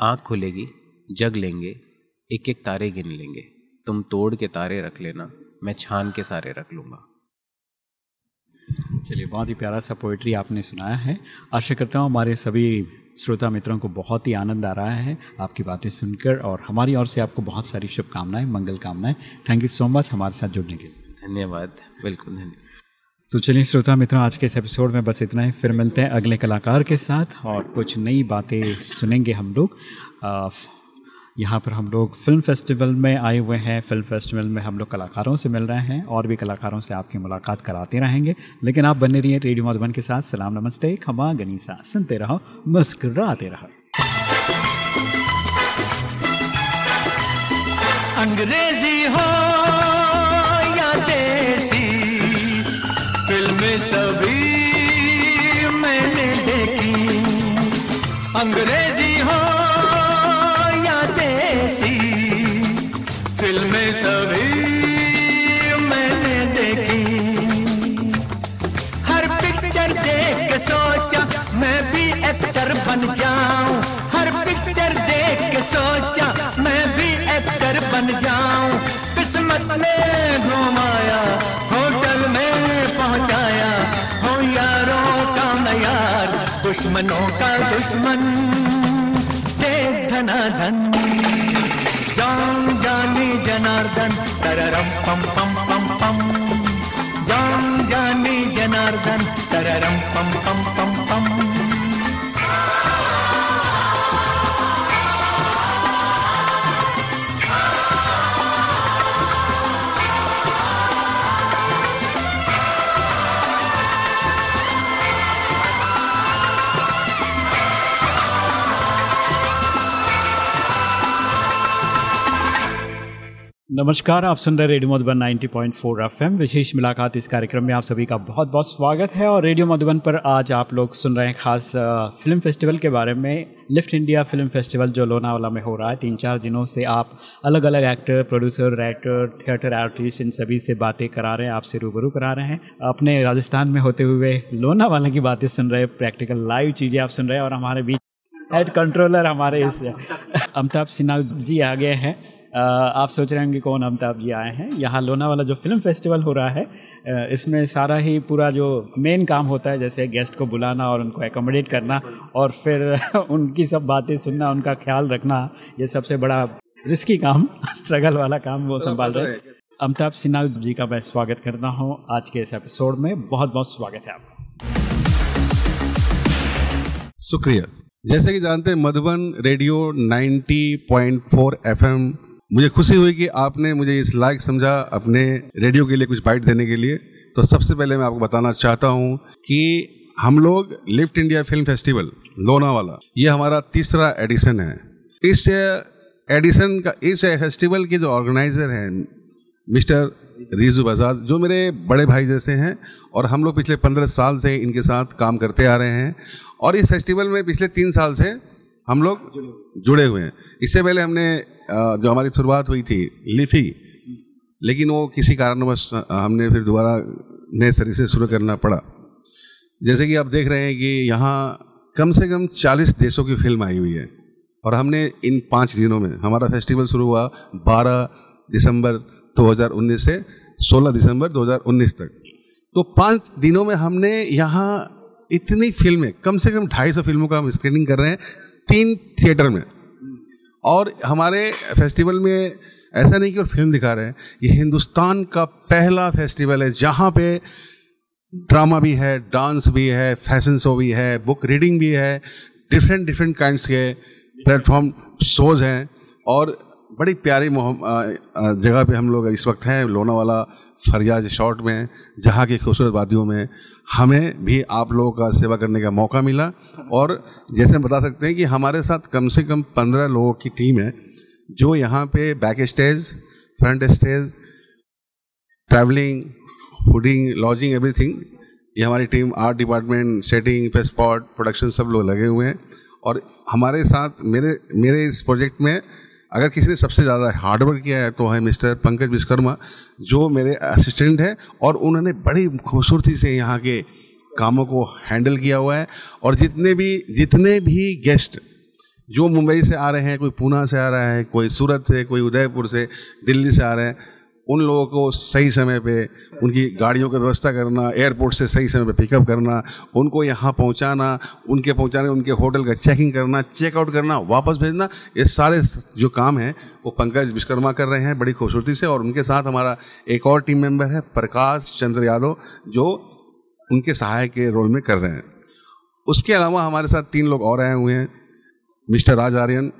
आँख खुलेगी, जग लेंगे, एक एक तारे गिन लेंगे, तुम तोड़ के तारे रख लेना, मैं छान के सारे रख लूँगा। चलिए बहुत ही प्यारा सा पोइट्री आपने सुनाया है। आशा करता हूँ हमारे सभी श्रोता मित्रों को बहुत ही आनंद आ रहा है आपकी बातें सुनकर और हमारी ओर से आपको बहुत सारी शुभकामनाएँ मंगल कामनाएँ। थैंक यू सो मच हमारे साथ जुड़ने के लिए। धन्यवाद बिल्कुल धन्यवाद तो चलिए श्रोता मित्रों आज के इस एपिसोड में बस इतना ही फिर मिलते हैं अगले कलाकार के साथ और कुछ नई बातें सुनेंगे हम लोग। यहाँ पर हम लोग फ़िल्म फेस्टिवल में आए हुए हैं। फ़िल्म फेस्टिवल में हम लोग कलाकारों से मिल रहे हैं और भी कलाकारों से आपकी मुलाकात कराते रहेंगे। लेकिन आप बने रहिए रेडियो मधुबन के साथ। सलाम, नमस्ते, खमा, गनीसा। सुनते रहो, मुस्कुराते रहो। अंग्रेज़ी हो यारों का नयार दुश्मनों का दुश्मन। दे धना धन जान जाने जनार्दन, तररम पम पम पम पम। जान जाने जनार्दन, तररम पम पम पम। नमस्कार, आप सुन रहे रेडियो मधुबन 90.4 एफएम। विशेष मुलाकात इस कार्यक्रम में आप सभी का बहुत बहुत स्वागत है और रेडियो मधुबन पर आज आप लोग सुन रहे हैं खास फ़िल्म फेस्टिवल के बारे में। लिफ्ट इंडिया फ़िल्म फेस्टिवल जो लोनावाला में हो रहा है, तीन चार दिनों से आप अलग अलग actor, producer, writer, theatre artist, इन सभी से बातें करा रहे हैं, आपसे रूबरू करा रहे हैं। अपने राजस्थान में होते हुए लोनावाला की बातें सुन रहे प्रैक्टिकल लाइव चीज़ें आप सुन रहे हैं और हमारे बीच हेड कंट्रोलर हमारे इस अमिताभ सिन्हा जी आ गए हैं। आप सोच रहे होंगे कौन अमिताभ जी आए हैं। यहाँ लोनावाला जो फ़िल्म फेस्टिवल हो रहा है इसमें सारा ही पूरा जो मेन काम होता है जैसे गेस्ट को बुलाना और उनको एकोमोडेट करना और फिर [LAUGHS] उनकी सब बातें सुनना उनका ख्याल रखना ये सबसे बड़ा रिस्की काम [LAUGHS] स्ट्रगल वाला काम वो संभाल रहे हैं। अमिताभ सिन्हा जी का मैं स्वागत करता हूँ आज के इस एपिसोड में। बहुत बहुत स्वागत है आपका। शुक्रिया। जैसे कि जानते हैं मधुबन रेडियो 90.4 एफएम मुझे खुशी हुई कि आपने मुझे इस लायक समझा अपने रेडियो के लिए कुछ बाइट देने के लिए। तो सबसे पहले मैं आपको बताना चाहता हूँ कि हम लोग lift India film festival, Lonavala, ये हमारा तीसरा एडिशन है। इस एडिशन का, इस फेस्टिवल के जो ऑर्गेनाइजर हैं, मिस्टर रिजू बजाज, जो मेरे बड़े भाई जैसे हैं, और हम लोग पिछले पंद्रह साल से इनके साथ काम करते आ रहे हैं, और इस फेस्टिवल में पिछले तीन साल से हम लोग जुड़े हुए हैं। इससे पहले हमने जो हमारी शुरुआत हुई थी, लिफी। लेकिन वो किसी कारणवश हमने फिर दोबारा नए सरी से शुरू करना पड़ा। जैसे कि आप देख रहे हैं कि यहाँ कम से कम 40 देशों की फ़िल्म आई हुई है। और हमने इन पाँच दिनों में, हमारा फेस्टिवल शुरू हुआ 12 दिसंबर 2019 से 16 दिसंबर 2019 तक। तो पाँच दिनों में हमने यहाँ इतनी फ़िल्में, कम से कम 250 फ़िल्मों का हम स्क्रीनिंग कर रहे हैं, तीन थिएटर में। और हमारे फेस्टिवल में ऐसा नहीं कि और फ़िल्म दिखा रहे हैं, ये हिंदुस्तान का पहला फेस्टिवल है जहाँ पे ड्रामा भी है, डांस भी है, फ़ैशन शो भी है, बुक रीडिंग भी है डिफरेंट डिफरेंट काइंड्स के प्लेटफॉर्म शोज़ हैं और बड़ी प्यारी जगह पे हम लोग इस वक्त हैं लोनावाला फरियाज शॉर्ट में, जहाँ की खूबसूरत वादियों में हमें भी आप लोगों का सेवा करने का मौका मिला। और जैसे हम बता सकते हैं कि हमारे साथ कम से कम पंद्रह लोगों की टीम है, जो यहाँ पे back stage front stage travelling fooding lodging everything ये हमारी टीम आर्ट डिपार्टमेंट सेटिंग पे स्पॉट प्रोडक्शन सब लोग लगे हुए हैं। और हमारे साथ मेरे मेरे इस प्रोजेक्ट में अगर किसी ने सबसे ज़्यादा हार्डवर्क किया है तो है मिस्टर पंकज विश्वकर्मा, जो मेरे असिस्टेंट हैं, और उन्होंने बड़ी खूबसूरती से यहाँ के कामों को हैंडल किया हुआ है। और जितने भी जितने भी गेस्ट जो मुंबई से आ रहे हैं, कोई पूना से आ रहा है, कोई सूरत से, कोई उदयपुर से, दिल्ली से आ रहे हैं उन लोगों को सही समय पे, उनकी गाड़ियों की व्यवस्था करना, एयरपोर्ट से सही समय पे पिकअप करना, उनको यहाँ पहुँचाना, उनके पहुँचाने, उनके होटल का चेकिंग करना चेकआउट करना, वापस भेजना, ये सारे जो काम हैं, वो पंकज विश्वकर्मा कर रहे हैं बड़ी खूबसूरती से और उनके साथ हमारा एक और टीम मेंबर है, प्रकाश चंद्र यादव, जो उनके सहायक के रोल में कर रहे हैं। उसके अलावा हमारे साथ तीन लोग और आए हुए हैं, मिस्टर राज आर्यन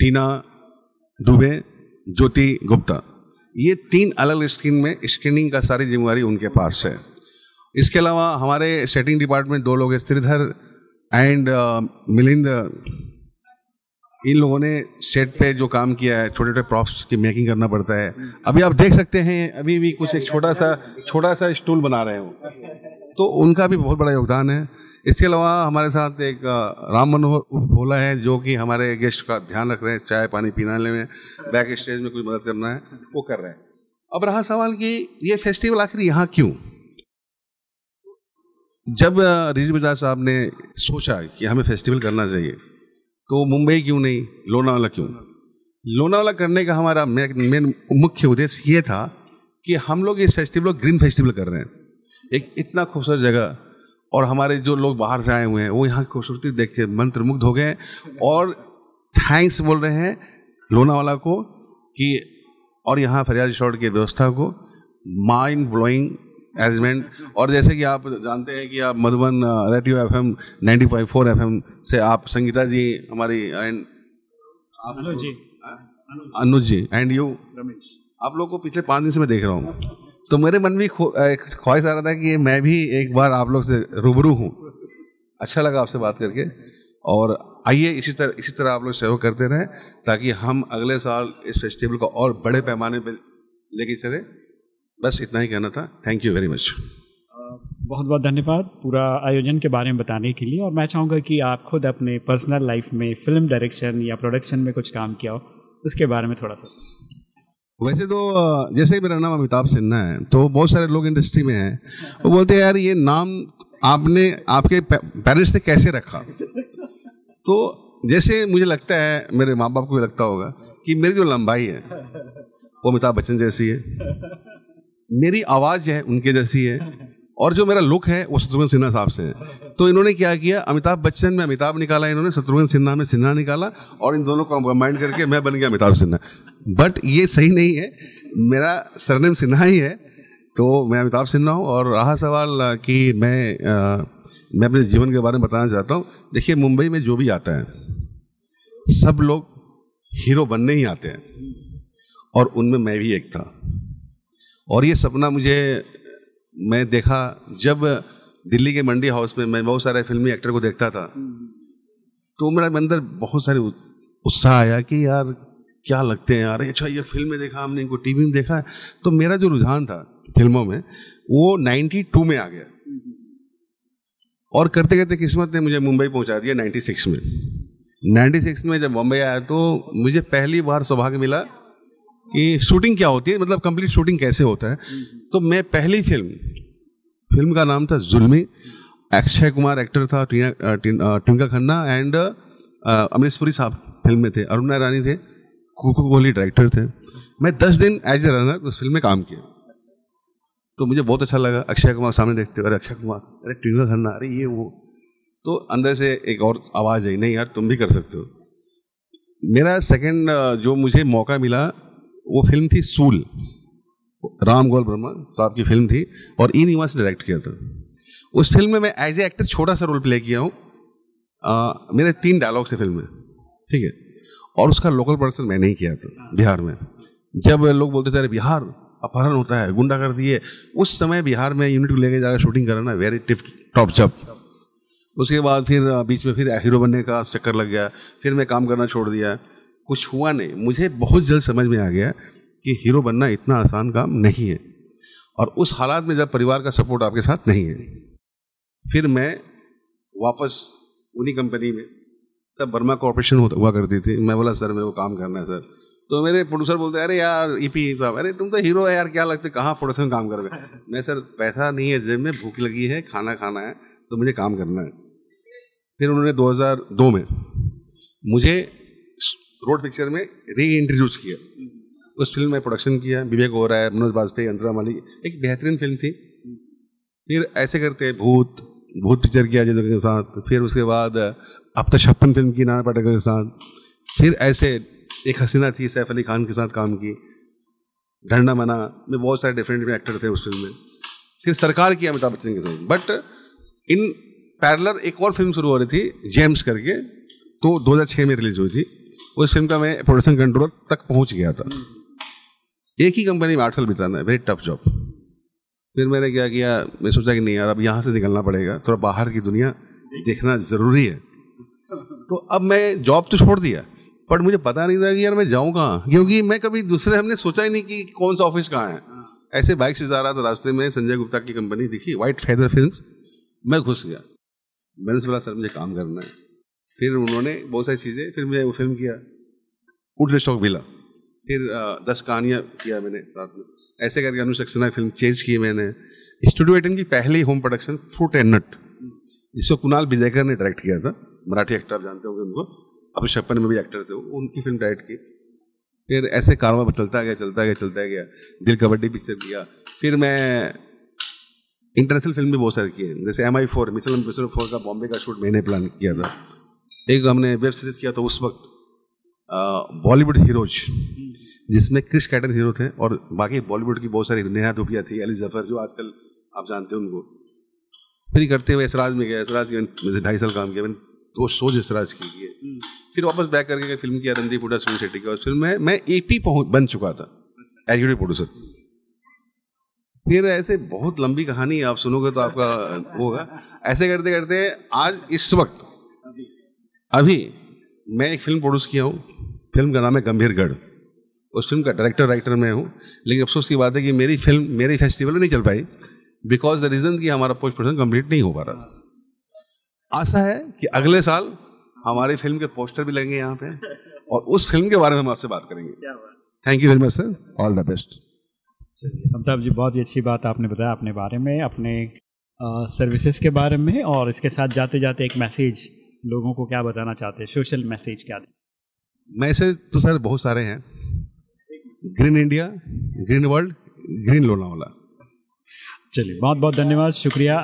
टीना दुबे, ज्योति गुप्ता। ये तीन अलग अलग स्क्रीन में, स्क्रीनिंग का सारी जिम्मेवारी उनके पास है। इसके अलावा हमारे सेटिंग डिपार्टमेंट दो लोग श्रीधर एंड मिलिंद। इन लोगों ने सेट पे जो काम किया है छोटे छोटे प्रॉप्स की मेकिंग करना पड़ता है। अभी आप देख सकते हैं, अभी भी कुछ एक छोटा सा छोटा सा स्टूल बना रहे हो। तो उनका भी बहुत बड़ा योगदान है। इसके अलावा हमारे साथ एक राम मनोहर भोला है, जो कि हमारे गेस्ट का ध्यान रख रहे हैं, चाय पानी पीनाने में बैक स्टेज में कुछ मदद करना है, वो कर रहे हैं। अब रहा सवाल कि ये फेस्टिवल आखिर यहाँ क्यों? जब रिजू बजाज साहब ने सोचा कि हमें फेस्टिवल करना चाहिए तो मुंबई क्यों नहीं, लोनावाला क्यों? लोनावाला करने का हमारा मेन मुख्य उद्देश्य ये था कि हम लोग इस फेस्टिवल को ग्रीन फेस्टिवल कर रहे हैं। एक इतना खूबसूरत जगह और हमारे जो लोग बाहर से आए हुए हैं वो यहाँ की खूबसूरती देख के मंत्रमुग्ध हो गए और थैंक्स बोल रहे हैं लोनावाला को कि और यहाँ फरियाद शॉर्ट की व्यवस्था को माइंड ब्लोइंग अरेंजमेंट और जैसे कि आप जानते हैं कि आप Madhuban radio F M ninety point four F M से आप संगीता जी हमारी एंड आप अनुज जी। Anuj ji and you Ramesh. आप लोग को पिछले पाँच दिन से मैं देख रहा हूँ। तो मेरे मन एक ख्वाहिश आ रहा था कि मैं भी एक बार आप लोग से रूबरू हूँ। अच्छा लगा आपसे बात करके। और आइए इसी तरह इसी तरह आप लोग सहयोग करते रहें, ताकि हम अगले साल इस फेस्टिवल को और बड़े पैमाने पर लेके चले। बस इतना ही कहना था। थैंक यू वेरी मच बहुत बहुत धन्यवाद पूरा आयोजन के बारे में बताने के लिए। और मैं चाहूँगा कि आप खुद अपने पर्सनल लाइफ में फ़िल्म डायरेक्शन या प्रोडक्शन में कुछ काम किया हो, उसके बारे में थोड़ा सा वैसे तो जैसे मेरा नाम अमिताभ सिन्हा है तो बहुत सारे लोग इंडस्ट्री में हैं, वो बोलते हैं, यार, ये नाम आपने, आपके पेरेंट्स ने कैसे रखा? तो जैसे मुझे लगता है, मेरे माँ बाप को भी लगता होगा, कि मेरी जो लंबाई है, वो अमिताभ बच्चन जैसी है। मेरी आवाज़ है उनके जैसी है। और जो मेरा लुक है वो शत्रुघ्न सिन्हा साहब से है। तो इन्होंने क्या किया? अमिताभ बच्चन में अमिताभ निकाला इन्होंने शत्रुघ्न सिन्हा में सिन्हा निकाला और इन दोनों को कंबाइंड करके मैं बन गया अमिताभ सिन्हा। बट ये सही नहीं है। मेरा सरनेम सिन्हा ही है तो मैं अमिताभ सिन्हा हूँ और रहा सवाल कि मैं अ, मैं अपने जीवन के बारे में बताना चाहता हूँ। देखिए मुंबई में जो भी आता है सब लोग हीरो बनने ही आते हैं। और उनमें मैं भी एक था। और ये सपना मुझे मैं देखा जब दिल्ली के मंडी हाउस में मैं बहुत सारे फिल्मी एक्टर को देखता था तो मेरा अंदर बहुत सारे उत्साह आया कि यार क्या लगते हैं यार अच्छा ये फ़िल्म में देखा हमने इनको टीवी में देखा है। तो मेरा जो रुझान था फ़िल्मों में वो 92 में आ गया। और करते करते किस्मत ने मुझे मुंबई पहुँचा दिया 96 में। 96 में जब मुंबई आया तो मुझे पहली बार सौभाग्य मिला कि शूटिंग क्या होती है? मतलब कंप्लीट शूटिंग कैसे होता है? तो मैं पहली फ़िल्म फ़िल्म का नाम था जुल्मी अक्षय कुमार एक्टर था ट्विंकल खन्ना एंड अमरीश पुरी साहब फ़िल्म में थे, अरुणा रानी थे, कुकू कोहली डायरेक्टर थे। मैं दस दिन एज ए रनर उस फ़िल्म में काम किया। तो मुझे बहुत अच्छा लगा, अक्षय कुमार सामने देखते अरे अक्षय कुमार, अरे ट्विंकल खन्ना, अरे ये वो। तो अंदर से एक और आवाज़ आई, नहीं यार, तुम भी कर सकते हो। मेरा सेकंड जो मुझे मौका मिला वो फ़िल्म थी सूल। राम गोल ब्रह्मा साहब की फ़िल्म थी और ई निवास ने डायरेक्ट किया था। उस फ़िल्म में मैं एज ए एक्टर छोटा सा रोल प्ले किया हूँ। मेरे तीन डायलॉग थे फ़िल्म में, ठीक है? और उसका लोकल प्रोडक्शन मैंने ही किया था, बिहार में। जब लोग बोलते थे, अरे बिहार, अपहरण होता है गुंडा कर दिए उस समय बिहार में यूनिट को लेके जाकर शूटिंग करना वेरी टिफ टॉप जब उसके बाद फिर बीच में फिर हीरो बनने का चक्कर लग गया। फिर मैं काम करना छोड़ दिया। कुछ हुआ नहीं। मुझे बहुत जल्द समझ में आ गया कि हीरो बनना इतना आसान काम नहीं है। और उस हालात में जब परिवार का सपोर्ट आपके साथ नहीं है, फिर मैं वापस उन्हीं कंपनी में, तब बर्मा कॉरपोरेशन हुआ करती थी। मैं बोला, सर, मेरे को काम करना है, सर। तो मेरे प्रोड्यूसर बोलते, अरे यार ईपी साहब, अरे तुम तो हीरो है यार, क्या लगते कहाँ प्रोडक्शन काम कर रहे हो?" मैं, सर, पैसा नहीं है, जेब में भूख लगी है, खाना खाना है तो मुझे काम करना है। फिर उन्होंने 2002 में मुझे रोड पिक्चर में री इंट्रोड्यूस किया। उस फ़िल्म में प्रोडक्शन किया, विवेक रहा है, मनोज बाजपेयी अंतरा मालिक, एक बेहतरीन फ़िल्म थी। फिर ऐसे करते भूत भूत पिक्चर किया अजय के साथ। फिर उसके बाद, अब तक छप्पन फ़िल्म की नाना पाटेकर के साथ। फिर ऐसे एक हसीना थी, सैफ अली खान के साथ काम की। ढंडा मना, में बहुत सारे डिफरेंट एक्टर थे उस फ़िल्म में। फिर सरकार की अमिताभ बच्चन के साथ। बट इन पैरलर एक और फ़िल्म शुरू हो रही थी जेम्स करके तो 2006 में रिलीज़ हुई थी। उस फ़िल्म का मैं प्रोडक्शन कंट्रोलर तक पहुँच गया था। एक ही कंपनी में आठ साल बिताना है वेरी टफ जॉब फिर मैंने क्या किया, मैं सोचा कि नहीं यार, अब यहाँ से निकलना पड़ेगा, थोड़ा बाहर की दुनिया देखना ज़रूरी है। तो अब मैं जॉब तो छोड़ दिया बट मुझे पता नहीं था कि यार मैं जाऊँ कहाँ, क्योंकि मैं कभी दूसरे, हमने सोचा ही नहीं कि कौन सा ऑफ़िस कहाँ है। ऐसे बाइक से जा रहा था, रास्ते में संजय गुप्ता की कंपनी दिखी वाइट फेदर फ़िल्म मैं घुस गया। मैंने बोला सर, मुझे काम करना है। फिर उन्होंने बहुत सारी चीज़ें फिर मैं वो फ़िल्म किया। वुड स्टॉक विला फिर दस कहानियाँ किया मैंने रात में। ऐसे करके अनु सक्सेना फ़िल्म चेंज की मैंने। स्टूडियो एटन की पहली home production fruit and nut जिसको कुणाल विजयकर ने डायरेक्ट किया था। मराठी एक्टर आप जानते होंगे उनको। अब छप्पन में भी एक्टर थे वो। उनकी फ़िल्म डायरेक्ट की। फिर ऐसे कारवा चलता गया चलता गया चलता गया। दिल कबड्डी पिक्चर किया। फिर मैं इंटरनेशनल फ़िल्म भी बहुत सारी की है जैसे M I four missile four का बॉम्बे का शूट मैंने प्लान किया था। एक हमने वेब सीरीज़ किया था उस वक्त बॉलीवुड हीरोज जिसमें क्रिश कैटन हीरो थे और बाकी बॉलीवुड की बहुत सारी नेहा धुपिया थी अली ज़फ़र जो आजकल आप जानते हैं उनको। फिर करते हुए इसराज में गया इसराज की ढाई साल काम किया मैंने दो शोज़ इसराज की किए फिर वापस बैक करके फ़िल्म किया रणदीप हुडा सुनील शेट्टी का फ़िल्म में मैं ए पी बन चुका था एग्जीक्यूटिव प्रोड्यूसर। फिर ऐसे बहुत लंबी कहानी आप सुनोगे तो आपका होगा। ऐसे करते करते आज इस वक्त अभी मैं एक फ़िल्म प्रोड्यूस किया हूँ। फ़िल्म का नाम है गंभीरगढ़ उस फ़िल्म का डायरेक्टर राइटर मैं हूँ। लेकिन अफसोस की बात है कि मेरी फ़िल्म मेरी फेस्टिवल में नहीं चल पाई बिकॉज़ द रीज़न कि हमारा पोस्ट प्रोडक्शन कंप्लीट नहीं हो पा रहा। आशा है कि अगले साल हमारी फ़िल्म के पोस्टर भी लगेंगे यहाँ पे और उस फ़िल्म के बारे में हम आपसे बात करेंगे। Thank you very much sir all the best चलिए अमिताभ जी बहुत ही अच्छी बात आपने बताया अपने बारे में अपने सर्विसेज़ के बारे में और इसके साथ जाते जाते एक मैसेज लोगों को क्या बताना चाहते हैं? सोशल मैसेज क्या मैसेज तो सर बहुत सारे हैं। Green India green world green Lonavala चलिए बहुत बहुत धन्यवाद शुक्रिया।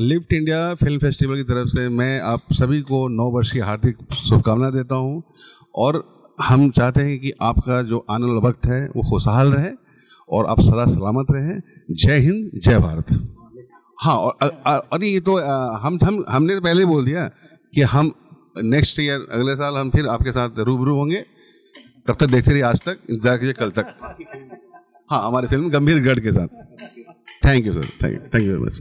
लिफ्ट इंडिया फ़िल्म फेस्टिवल की तरफ़ से मैं आप सभी को नौ वर्ष की हार्दिक शुभकामना देता हूँ। और हम चाहते हैं कि आपका जो आने वाला वक्त है वो खुशहाल रहे और आप सदा सलामत रहें। जय हिंद जय भारत। हाँ और अरे ये तो हम हम हमने तो पहले बोल दिया कि हम नेक्स्ट ईयर अगले साल हम फिर आपके साथ रूबरू होंगे। तब तक देखते रहिए आज तक इंतज़ार कीजिए कल तक। हाँ हमारी फ़िल्म गंभीर गढ़ के साथ। Thank you sir thank you thank you very much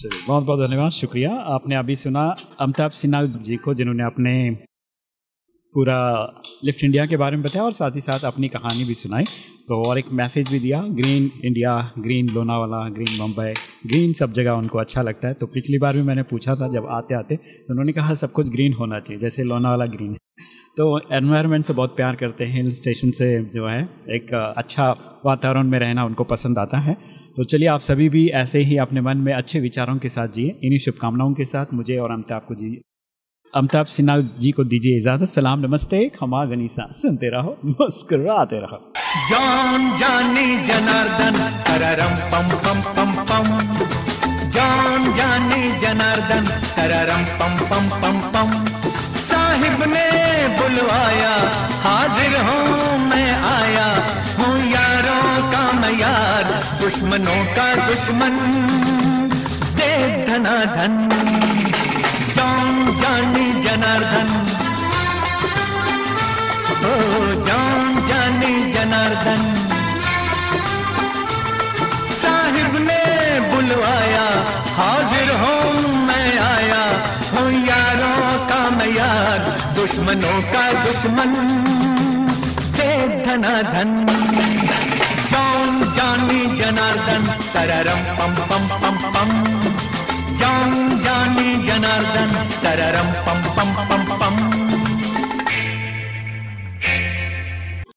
चलिए बहुत बहुत धन्यवाद शुक्रिया। आपने अभी सुना अमिताभ सिन्हा जी को जिन्होंने अपने पूरा लिफ्ट इंडिया के बारे में बताया और साथ ही साथ अपनी कहानी भी सुनाई। तो और एक मैसेज भी दिया green India green Lonavala green Mumbai green सब जगह उनको अच्छा लगता है। तो पिछली बार भी मैंने पूछा था जब आते आते तो उन्होंने कहा, सब कुछ ग्रीन होना चाहिए, जैसे लोनावाला ग्रीन है। तो एनवायरनमेंट से बहुत प्यार करते हैं, हिल स्टेशन से जो है, एक अच्छा वातावरण में रहना उनको पसंद आता है। तो चलिए, आप सभी भी ऐसे ही अपने मन में अच्छे विचारों के साथ जिए। इन्हीं शुभकामनाओं के साथ मुझे और अमिताभ को जी अमिताभ सिन्हा जी को दीजिए इजाज़त। सलाम, नमस्ते। खमा गनीसा। सुनते रहो, मुस्कुराते रहो। जान जानी जनार्दन तररम पम पम पम पम। जान जानी जनार्दन तररम पम पम पम पम। साहिब ने बुलवाया, हाजिर हूँ मैं आया। हूँ यारों का मैं यार दुश्मनों का दुश्मन। दे धना धन जानी जनार्दन। ओ, जान जानी जनार्दन। साहिब ने बुलवाया, हाजिर हूँ मैं आया। हूँ यारों का मैं यार दुश्मनों का दुश्मन। दे धना धन जान जानी जनार्दन, तररम पम पम पम पम। जान े जनार्लरं पम्पं पम्पम्